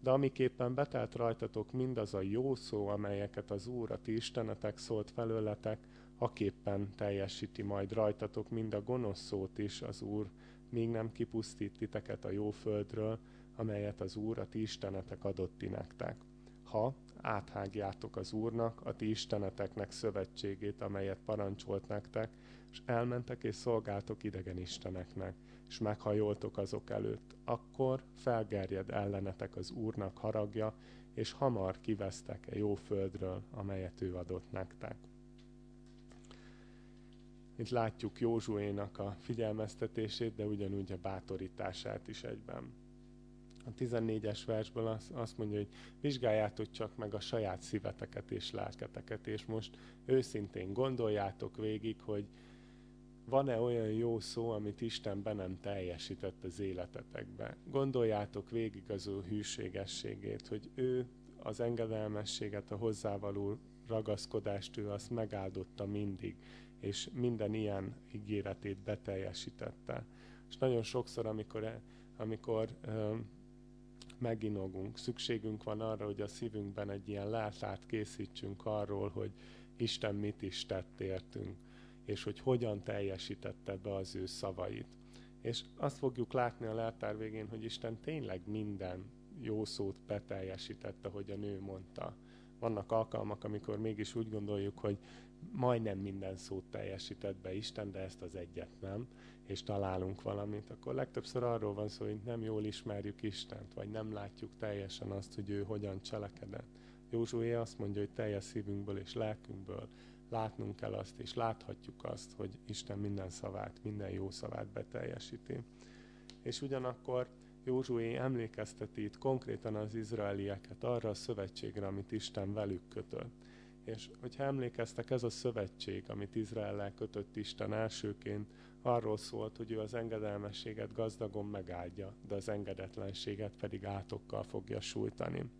De amiképpen betelt rajtatok mindaz a jó szó, amelyeket az Úr, a ti Istenetek szólt felőletek, aképpen teljesíti majd rajtatok mind a gonosz szót is az Úr, míg nem kipusztít titeket a jó földről, amelyet az Úr, a ti Istenetek adott ti nektek. Ha áthágjátok az Úrnak, a ti Isteneteknek szövetségét, amelyet parancsolt nektek, és elmentek és szolgáltok idegen isteneknek, és meghajoltok azok előtt, akkor felgerjed ellenetek az Úrnak haragja, és hamar kivesztek a jó földről, amelyet ő adott nektek. Itt látjuk Józsuénak a figyelmeztetését, de ugyanúgy a bátorítását is egyben. A 14-es versből azt, azt mondja, hogy vizsgáljátok csak meg a saját szíveteket és lelketeket, és most őszintén gondoljátok végig, hogy van-e olyan jó szó, amit Isten be nem teljesített az életetekbe. Gondoljátok végig az ő hűségességét, hogy ő az engedelmességet, a hozzávaló ragaszkodást ő azt megáldotta mindig, és minden ilyen ígéretét beteljesítette. És nagyon sokszor, amikor, amikor meginogunk. Szükségünk van arra, hogy a szívünkben egy ilyen leltát készítsünk arról, hogy Isten mit is tett értünk, és hogy hogyan teljesítette be az ő szavait. És azt fogjuk látni a leltár végén, hogy Isten tényleg minden jó szót beteljesítette, hogy a nő mondta. Vannak alkalmak, amikor mégis úgy gondoljuk, hogy majdnem minden szót teljesített be Isten, de ezt az egyet nem, és találunk valamit, akkor legtöbbször arról van szó, hogy nem jól ismerjük Istent, vagy nem látjuk teljesen azt, hogy ő hogyan cselekedett. Józsué azt mondja, hogy teljes szívünkből és lelkünkből látnunk kell azt, és láthatjuk azt, hogy Isten minden szavát, minden jó szavát beteljesíti. És ugyanakkor Józsué emlékezteti itt konkrétan az izraelieket arra a szövetségre, amit Isten velük kötött. És hogyha emlékeztek, ez a szövetség, amit Izraellel kötött Isten elsőként, arról szólt, hogy ő az engedelmességet gazdagon megáldja, de az engedetlenséget pedig átokkal fogja sújtani.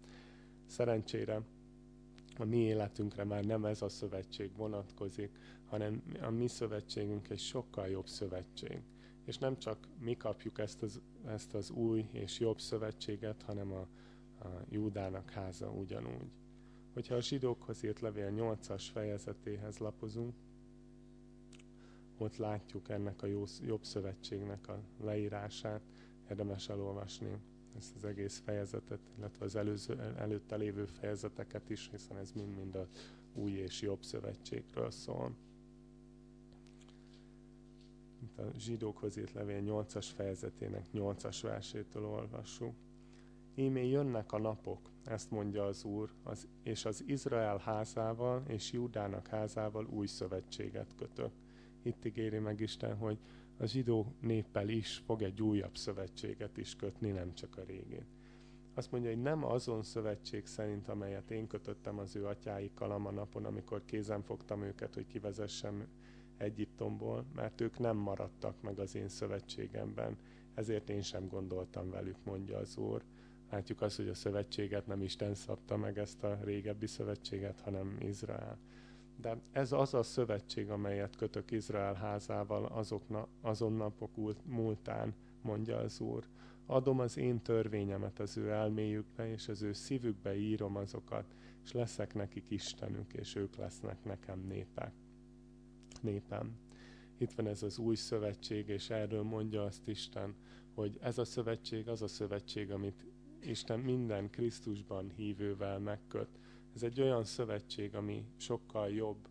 Szerencsére a mi életünkre már nem ez a szövetség vonatkozik, hanem a mi szövetségünk egy sokkal jobb szövetség. És nem csak mi kapjuk ezt az, ezt az új és jobb szövetséget, hanem a, a Júdának háza ugyanúgy. Hogyha a zsidókhoz írt levél 8-as fejezetéhez lapozunk, ott látjuk ennek a jó, jobb szövetségnek a leírását, érdemes elolvasni ezt az egész fejezetet, illetve az előző, előtte lévő fejezeteket is, hiszen ez mind-mind a új és jobb szövetségről szól. Itt a zsidókhoz írt levél 8-as fejezetének 8-as versétől olvassuk. Ímé jönnek a napok, ezt mondja az Úr, az, és az Izrael házával és Júdának házával új szövetséget kötök. Itt ígéri meg Isten, hogy a zsidó néppel is fog egy újabb szövetséget is kötni, nem csak a régén. Azt mondja, hogy nem azon szövetség szerint, amelyet én kötöttem az ő atyáikkal a napon, amikor kézen fogtam őket, hogy kivezessem Egyiptomból, mert ők nem maradtak meg az én szövetségemben, ezért én sem gondoltam velük, mondja az Úr. Látjuk azt, hogy a szövetséget nem Isten szabta meg ezt a régebbi szövetséget, hanem Izrael. De ez az a szövetség, amelyet kötök Izrael házával azokna, azon napok múltán, mondja az Úr. Adom az én törvényemet az ő elméjükbe, és az ő szívükbe írom azokat, és leszek nekik Istenük, és ők lesznek nekem népek. Népem. Itt van ez az új szövetség, és erről mondja azt Isten, hogy ez a szövetség az a szövetség, amit Isten minden Krisztusban hívővel megköt. Ez egy olyan szövetség, ami sokkal jobb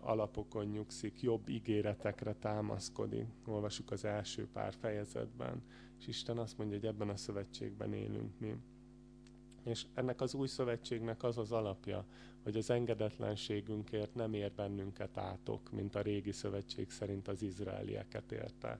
alapokon nyugszik, jobb ígéretekre támaszkodik. Olvasjuk az első pár fejezetben, és Isten azt mondja, hogy ebben a szövetségben élünk mi. És ennek az új szövetségnek az az alapja, hogy az engedetlenségünkért nem ér bennünket átok, mint a régi szövetség szerint az izraelieket érte,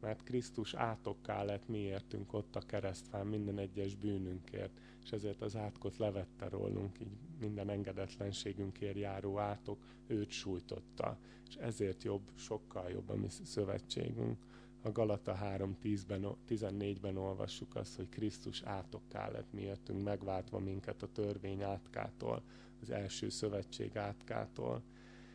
mert Krisztus átokká lett miértünk ott a keresztfán minden egyes bűnünkért, és ezért az átkot levette rólunk, így minden engedetlenségünkért járó átok őt sújtotta, és ezért jobb, sokkal jobb a mi szövetségünk. A Galata 3.10-ben, 14-ben olvassuk azt, hogy Krisztus átokká lett miértünk, megváltva minket a törvény átkától, az első szövetség átkától.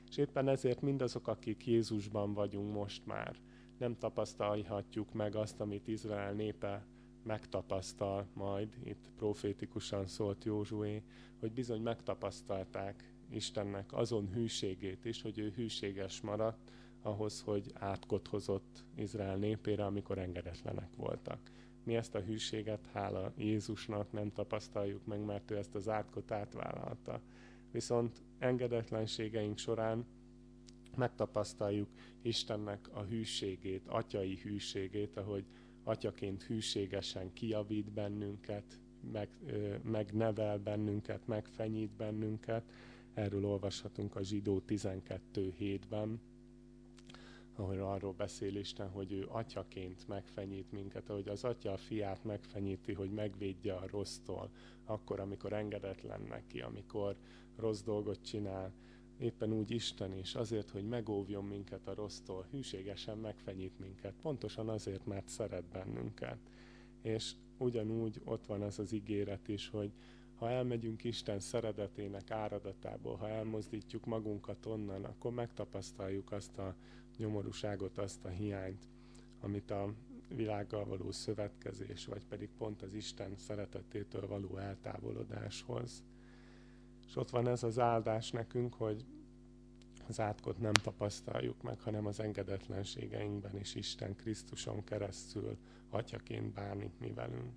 És éppen ezért mindazok, akik Jézusban vagyunk most már, nem tapasztalhatjuk meg azt, amit Izrael népe megtapasztal majd, itt profétikusan szólt Józsué, hogy bizony megtapasztalták Istennek azon hűségét is, hogy ő hűséges maradt ahhoz, hogy átkot hozott Izrael népére, amikor engedetlenek voltak. Mi ezt a hűséget, hála Jézusnak nem tapasztaljuk meg, mert ő ezt az átkot átvállalta. Viszont engedetlenségeink során megtapasztaljuk Istennek a hűségét, atyai hűségét, ahogy atyaként hűségesen kiavít bennünket, meg, ö, megnevel bennünket, megfenyít bennünket. Erről olvashatunk a zsidó 12 hétben, ahol arról beszél Isten, hogy ő atyaként megfenyít minket, ahogy az atya a fiát megfenyíti, hogy megvédje a rossztól, akkor, amikor engedetlen neki, amikor rossz dolgot csinál, éppen úgy Isten is, azért, hogy megóvjon minket a rossztól, hűségesen megfenyít minket, pontosan azért, mert szeret bennünket. És ugyanúgy ott van az az ígéret is, hogy ha elmegyünk Isten szeretetének áradatából, ha elmozdítjuk magunkat onnan, akkor megtapasztaljuk azt a nyomorúságot, azt a hiányt, amit a világgal való szövetkezés, vagy pedig pont az Isten szeretetétől való eltávolodáshoz. És ott van ez az áldás nekünk, hogy az átkot nem tapasztaljuk meg, hanem az engedetlenségeinkben is Isten Krisztuson keresztül atyaként bánik mi velünk.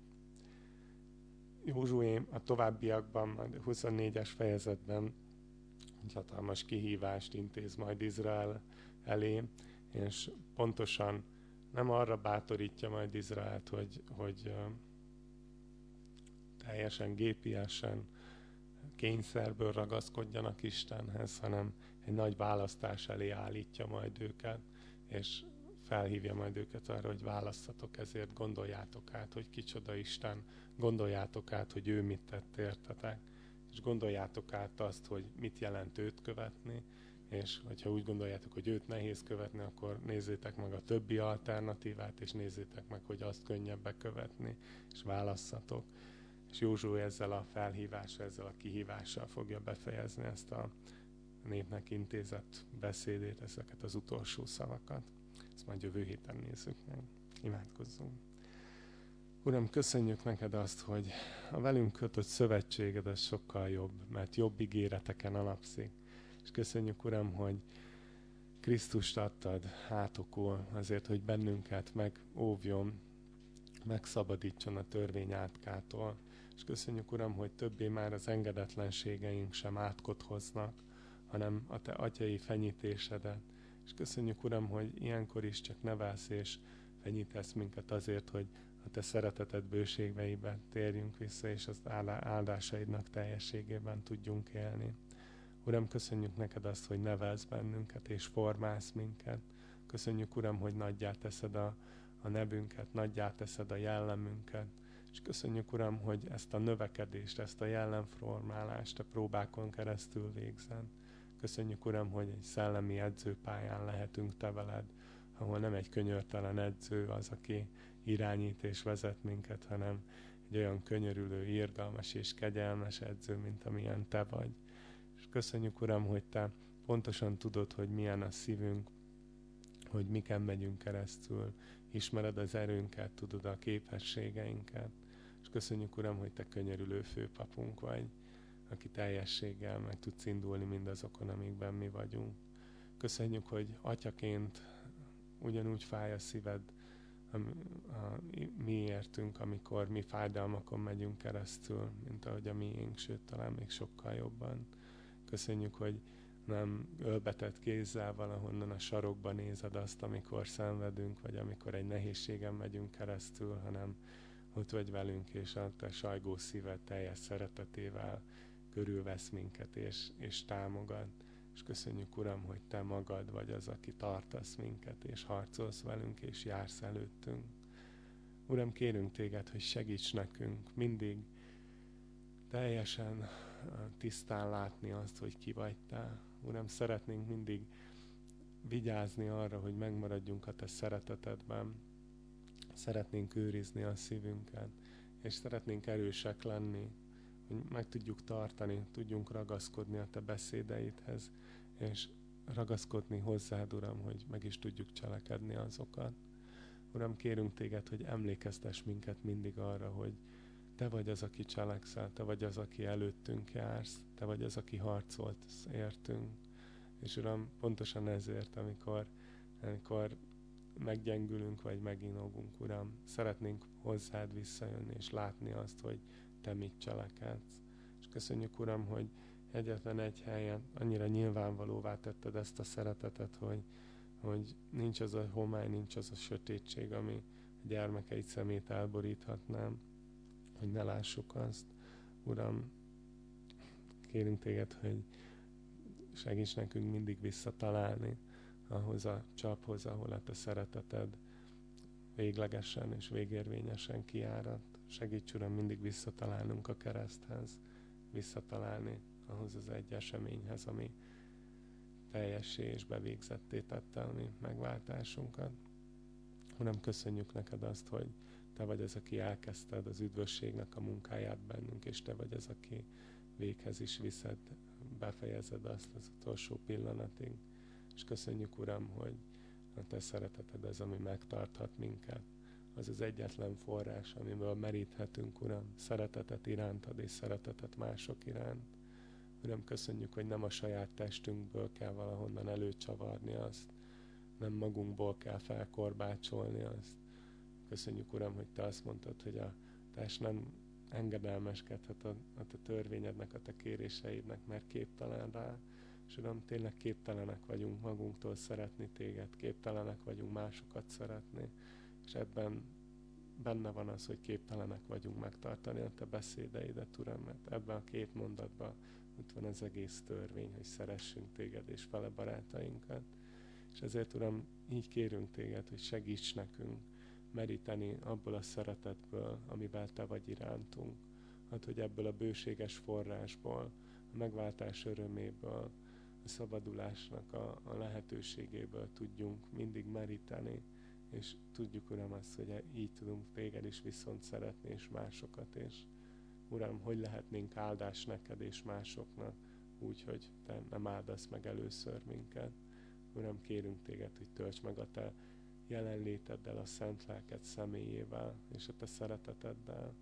Józsué a továbbiakban, a 24-es fejezetben hatalmas kihívást intéz majd Izrael elé, és pontosan nem arra bátorítja majd Izraelt, hogy, hogy teljesen gépiesen kényszerből ragaszkodjanak Istenhez, hanem egy nagy választás elé állítja majd őket, és felhívja majd őket arra, hogy választatok, ezért gondoljátok át, hogy kicsoda Isten, gondoljátok át, hogy ő mit tett értetek, és gondoljátok át azt, hogy mit jelent őt követni, és hogyha úgy gondoljátok, hogy őt nehéz követni, akkor nézzétek meg a többi alternatívát, és nézzétek meg, hogy azt könnyebb bekövetni, és válasszatok. És Józsó ezzel a felhívással, ezzel a kihívással fogja befejezni ezt a népnek intézett beszédét, ezeket az utolsó szavakat. Ezt majd jövő héten nézzük meg. Imádkozzunk. Uram, köszönjük neked azt, hogy a velünk kötött szövetséged az sokkal jobb, mert jobb ígéreteken alapszik. És köszönjük, Uram, hogy Krisztust adtad hátokul azért, hogy bennünket megóvjon, megszabadítson a törvény átkától. És köszönjük, Uram, hogy többé már az engedetlenségeink sem átkot hoznak, hanem a Te atyai fenyítésedet. És köszönjük, Uram, hogy ilyenkor is csak nevelsz és fenyítesz minket azért, hogy a Te szereteted bőségveibe térjünk vissza, és az áldásaidnak teljességében tudjunk élni. Uram, köszönjük neked azt, hogy nevelsz bennünket és formálsz minket. Köszönjük, Uram, hogy nagyját teszed a, a nevünket, nagyját teszed a jellemünket. És köszönjük, Uram, hogy ezt a növekedést, ezt a jellemformálást a próbákon keresztül végzed. Köszönjük, Uram, hogy egy szellemi edzőpályán lehetünk Te veled, ahol nem egy könyörtelen edző az, aki irányít és vezet minket, hanem egy olyan könyörülő, irgalmas és kegyelmes edző, mint amilyen Te vagy. Köszönjük, Uram, hogy Te pontosan tudod, hogy milyen a szívünk, hogy miken megyünk keresztül, ismered az erőnket, tudod a képességeinket. És köszönjük, Uram, hogy Te könyörülő főpapunk vagy aki teljességgel meg tudsz indulni mindazokon, amikben mi vagyunk. Köszönjük, hogy atyaként ugyanúgy fáj a szíved a, a, mi értünk, amikor mi fájdalmakon megyünk keresztül, mint ahogy a miénk, sőt, talán még sokkal jobban. Köszönjük, hogy nem ölbetett kézzel valahonnan a sarokba nézed azt, amikor szenvedünk, vagy amikor egy nehézségen megyünk keresztül, hanem ott vagy velünk, és a te sajgó szíved teljes szeretetével körülvesz minket és, és támogat. És köszönjük, Uram, hogy Te magad vagy az, aki tartasz minket, és harcolsz velünk, és jársz előttünk. Uram, kérünk Téged, hogy segíts nekünk mindig teljesen tisztán látni azt, hogy ki vagy Te. Uram, szeretnénk mindig vigyázni arra, hogy megmaradjunk a Te szeretetedben. Szeretnénk őrizni a szívünket, és szeretnénk erősek lenni, hogy meg tudjuk tartani, tudjunk ragaszkodni a Te beszédeidhez, és ragaszkodni hozzád, Uram, hogy meg is tudjuk cselekedni azokat. Uram, kérünk Téged, hogy emlékeztes minket mindig arra, hogy Te vagy az, aki cselekszel, Te vagy az, aki előttünk jársz, Te vagy az, aki harcolt értünk. És Uram, pontosan ezért, amikor, amikor meggyengülünk, vagy meginogunk, Uram, szeretnénk hozzád visszajönni, és látni azt, hogy te mit cselekedsz. És köszönjük, Uram, hogy egyetlen egy helyen annyira nyilvánvalóvá tetted ezt a szeretetet, hogy, hogy nincs az a homály, nincs az a sötétség, ami a gyermekeid szemét elboríthatnám, hogy ne lássuk azt. Uram, kérünk téged, hogy segíts nekünk mindig visszatalálni ahhoz a csaphoz, ahol a te szereteted véglegesen és végérvényesen kiárat. Segíts, Uram, mindig visszatalálnunk a kereszthez, visszatalálni ahhoz az egy eseményhez, ami teljessé és bevégzetté tette a mi megváltásunkat. Uram, köszönjük neked azt, hogy te vagy az, aki elkezdted az üdvösségnek a munkáját bennünk, és te vagy az, aki véghez is viszed, befejezed azt az utolsó pillanatig. És köszönjük, Uram, hogy a te szereteted az, ami megtarthat minket. Az az egyetlen forrás, amiből meríthetünk, Uram, szeretetet irántad és szeretetet mások iránt. Uram, köszönjük, hogy nem a saját testünkből kell valahonnan előcsavarni azt, nem magunkból kell felkorbácsolni azt. Köszönjük, Uram, hogy Te azt mondtad, hogy a test nem engedelmeskedhet a, a Te törvényednek, a Te kéréseidnek, mert képtelen rá. És Uram, tényleg képtelenek vagyunk magunktól szeretni Téged, képtelenek vagyunk másokat szeretni, és ebben benne van az, hogy képtelenek vagyunk megtartani a Te beszédeidet, Uram, mert ebben a két mondatban ott van az egész törvény, hogy szeressünk Téged és fele barátainkat. És ezért, Uram, így kérünk Téged, hogy segíts nekünk meríteni abból a szeretetből, amivel Te vagy irántunk. Hát, hogy ebből a bőséges forrásból, a megváltás öröméből, a szabadulásnak a, a lehetőségéből tudjunk mindig meríteni, és tudjuk, Uram, azt, hogy így tudunk téged is viszont szeretni, és másokat, és Uram, hogy lehetnénk áldás neked és másoknak, úgy, hogy Te nem áldasz meg először minket. Uram, kérünk téged, hogy tölts meg a Te jelenléteddel, a szent lelked személyével, és a Te szereteteddel.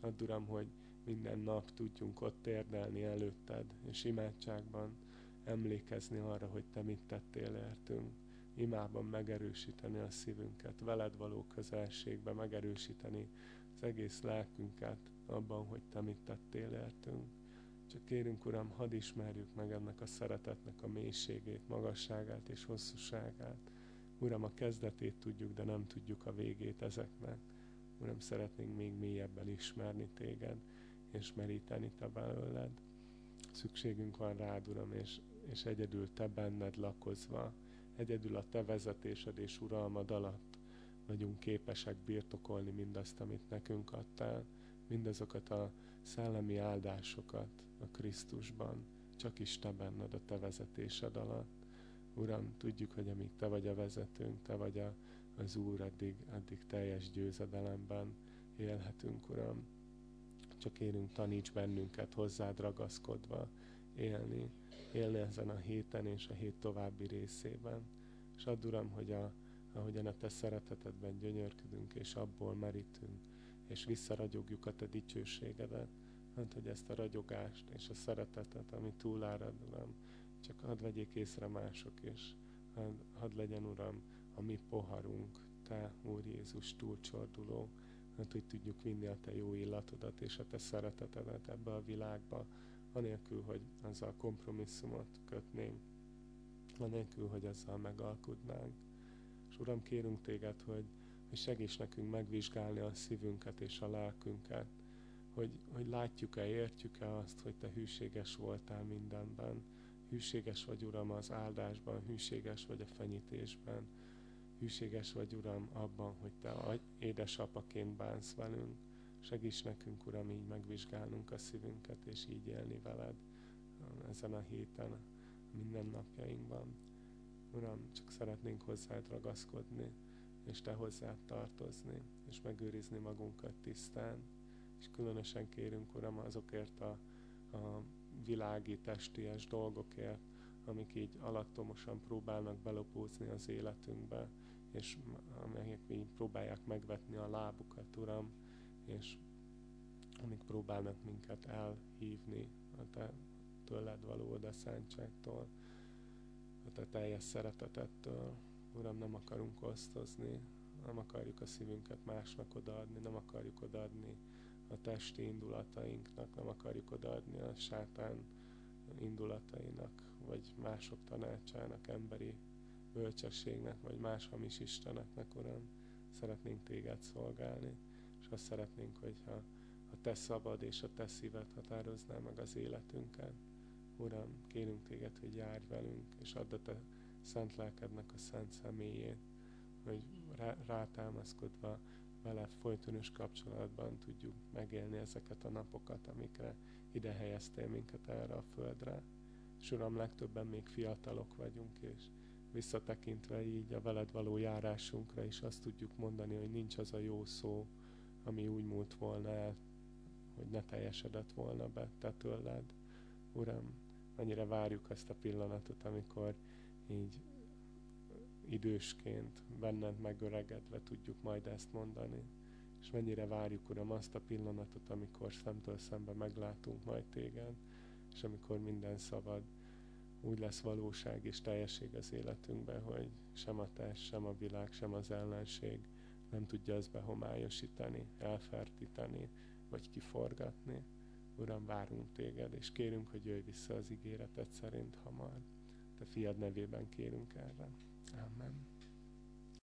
Add, Uram, hogy minden nap tudjunk ott érdelni előtted, és imádságban emlékezni arra, hogy Te mit tettél értünk. Imában megerősíteni a szívünket, veled való közelségbe megerősíteni az egész lelkünket abban, hogy Te mit tettél értünk. Csak kérünk, Uram, hadd ismerjük meg ennek a szeretetnek a mélységét, magasságát és hosszúságát. Uram, a kezdetét tudjuk, de nem tudjuk a végét ezeknek. Uram, szeretnénk még mélyebben ismerni Téged, és meríteni Te belőled. Szükségünk van rád, Uram, és, és egyedül Te benned lakozva, egyedül a Te vezetésed és uralmad alatt vagyunk képesek birtokolni mindazt, amit nekünk adtál, mindazokat a szellemi áldásokat a Krisztusban, csak is Te benned a Te vezetésed alatt. Uram, tudjuk, hogy amíg Te vagy a vezetőnk, Te vagy a, az Úr, addig, addig teljes győzedelemben élhetünk, Uram. Csak érünk, taníts bennünket hozzád ragaszkodva élni, élni ezen a héten és a hét további részében. És add, Uram, hogy a, ahogyan a Te szeretetedben gyönyörködünk, és abból merítünk, és visszaragyogjuk a Te dicsőségedet, hát, hogy ezt a ragyogást és a szeretetet, ami túlárad, Uram, csak hadd vegyék észre mások is. Hadd, hadd legyen, Uram, a mi poharunk, Te, Úr Jézus, túlcsorduló, hát hogy tudjuk vinni a Te jó illatodat és a Te szeretetedet ebbe a világba, anélkül, hogy azzal kompromisszumot kötnénk, anélkül, hogy azzal megalkudnánk. És Uram, kérünk Téged, hogy, hogy segíts nekünk megvizsgálni a szívünket és a lelkünket, hogy, hogy látjuk-e, értjük-e azt, hogy Te hűséges voltál mindenben, Hűséges vagy, Uram, az áldásban, hűséges vagy a fenyítésben, hűséges vagy, Uram, abban, hogy Te édesapaként bánsz velünk. Segíts nekünk, Uram, így megvizsgálnunk a szívünket, és így élni veled ezen a héten, minden napjainkban. Uram, csak szeretnénk hozzád ragaszkodni, és Te hozzád tartozni, és megőrizni magunkat tisztán. És különösen kérünk, Uram, azokért a, a világi, testies dolgokért, amik így alattomosan próbálnak belopózni az életünkbe, és amelyek így próbálják megvetni a lábukat, Uram, és amik próbálnak minket elhívni a Te tőled való odaszántságtól, a Te teljes szeretetettől. Uram, nem akarunk osztozni, nem akarjuk a szívünket másnak odaadni, nem akarjuk odaadni a testi indulatainknak, nem akarjuk odaadni a sátán indulatainak, vagy mások tanácsának, emberi bölcsességnek, vagy más hamis isteneknek, Uram. Szeretnénk Téged szolgálni, és azt szeretnénk, hogyha a Te szabad és a Te szíved határozná meg az életünket. Uram, kérünk Téged, hogy járj velünk, és add a Te szent lelkednek a szent személyét, hogy rá, rátámaszkodva veled folytonos kapcsolatban tudjuk megélni ezeket a napokat, amikre ide helyeztél minket erre a földre. És Uram, legtöbben még fiatalok vagyunk, és visszatekintve így a veled való járásunkra is azt tudjuk mondani, hogy nincs az a jó szó, ami úgy múlt volna el, hogy ne teljesedett volna be te tőled. Uram, mennyire várjuk ezt a pillanatot, amikor így idősként benned megöregedve tudjuk majd ezt mondani. És mennyire várjuk, Uram, azt a pillanatot, amikor szemtől szembe meglátunk majd téged, és amikor minden szabad úgy lesz valóság és teljesség az életünkben, hogy sem a test, sem a világ, sem az ellenség nem tudja ezt behomályosítani, elfertíteni, vagy kiforgatni. Uram, várunk téged, és kérünk, hogy jöjj vissza az ígéretet szerint hamar. Te fiad nevében kérünk erre. Amen.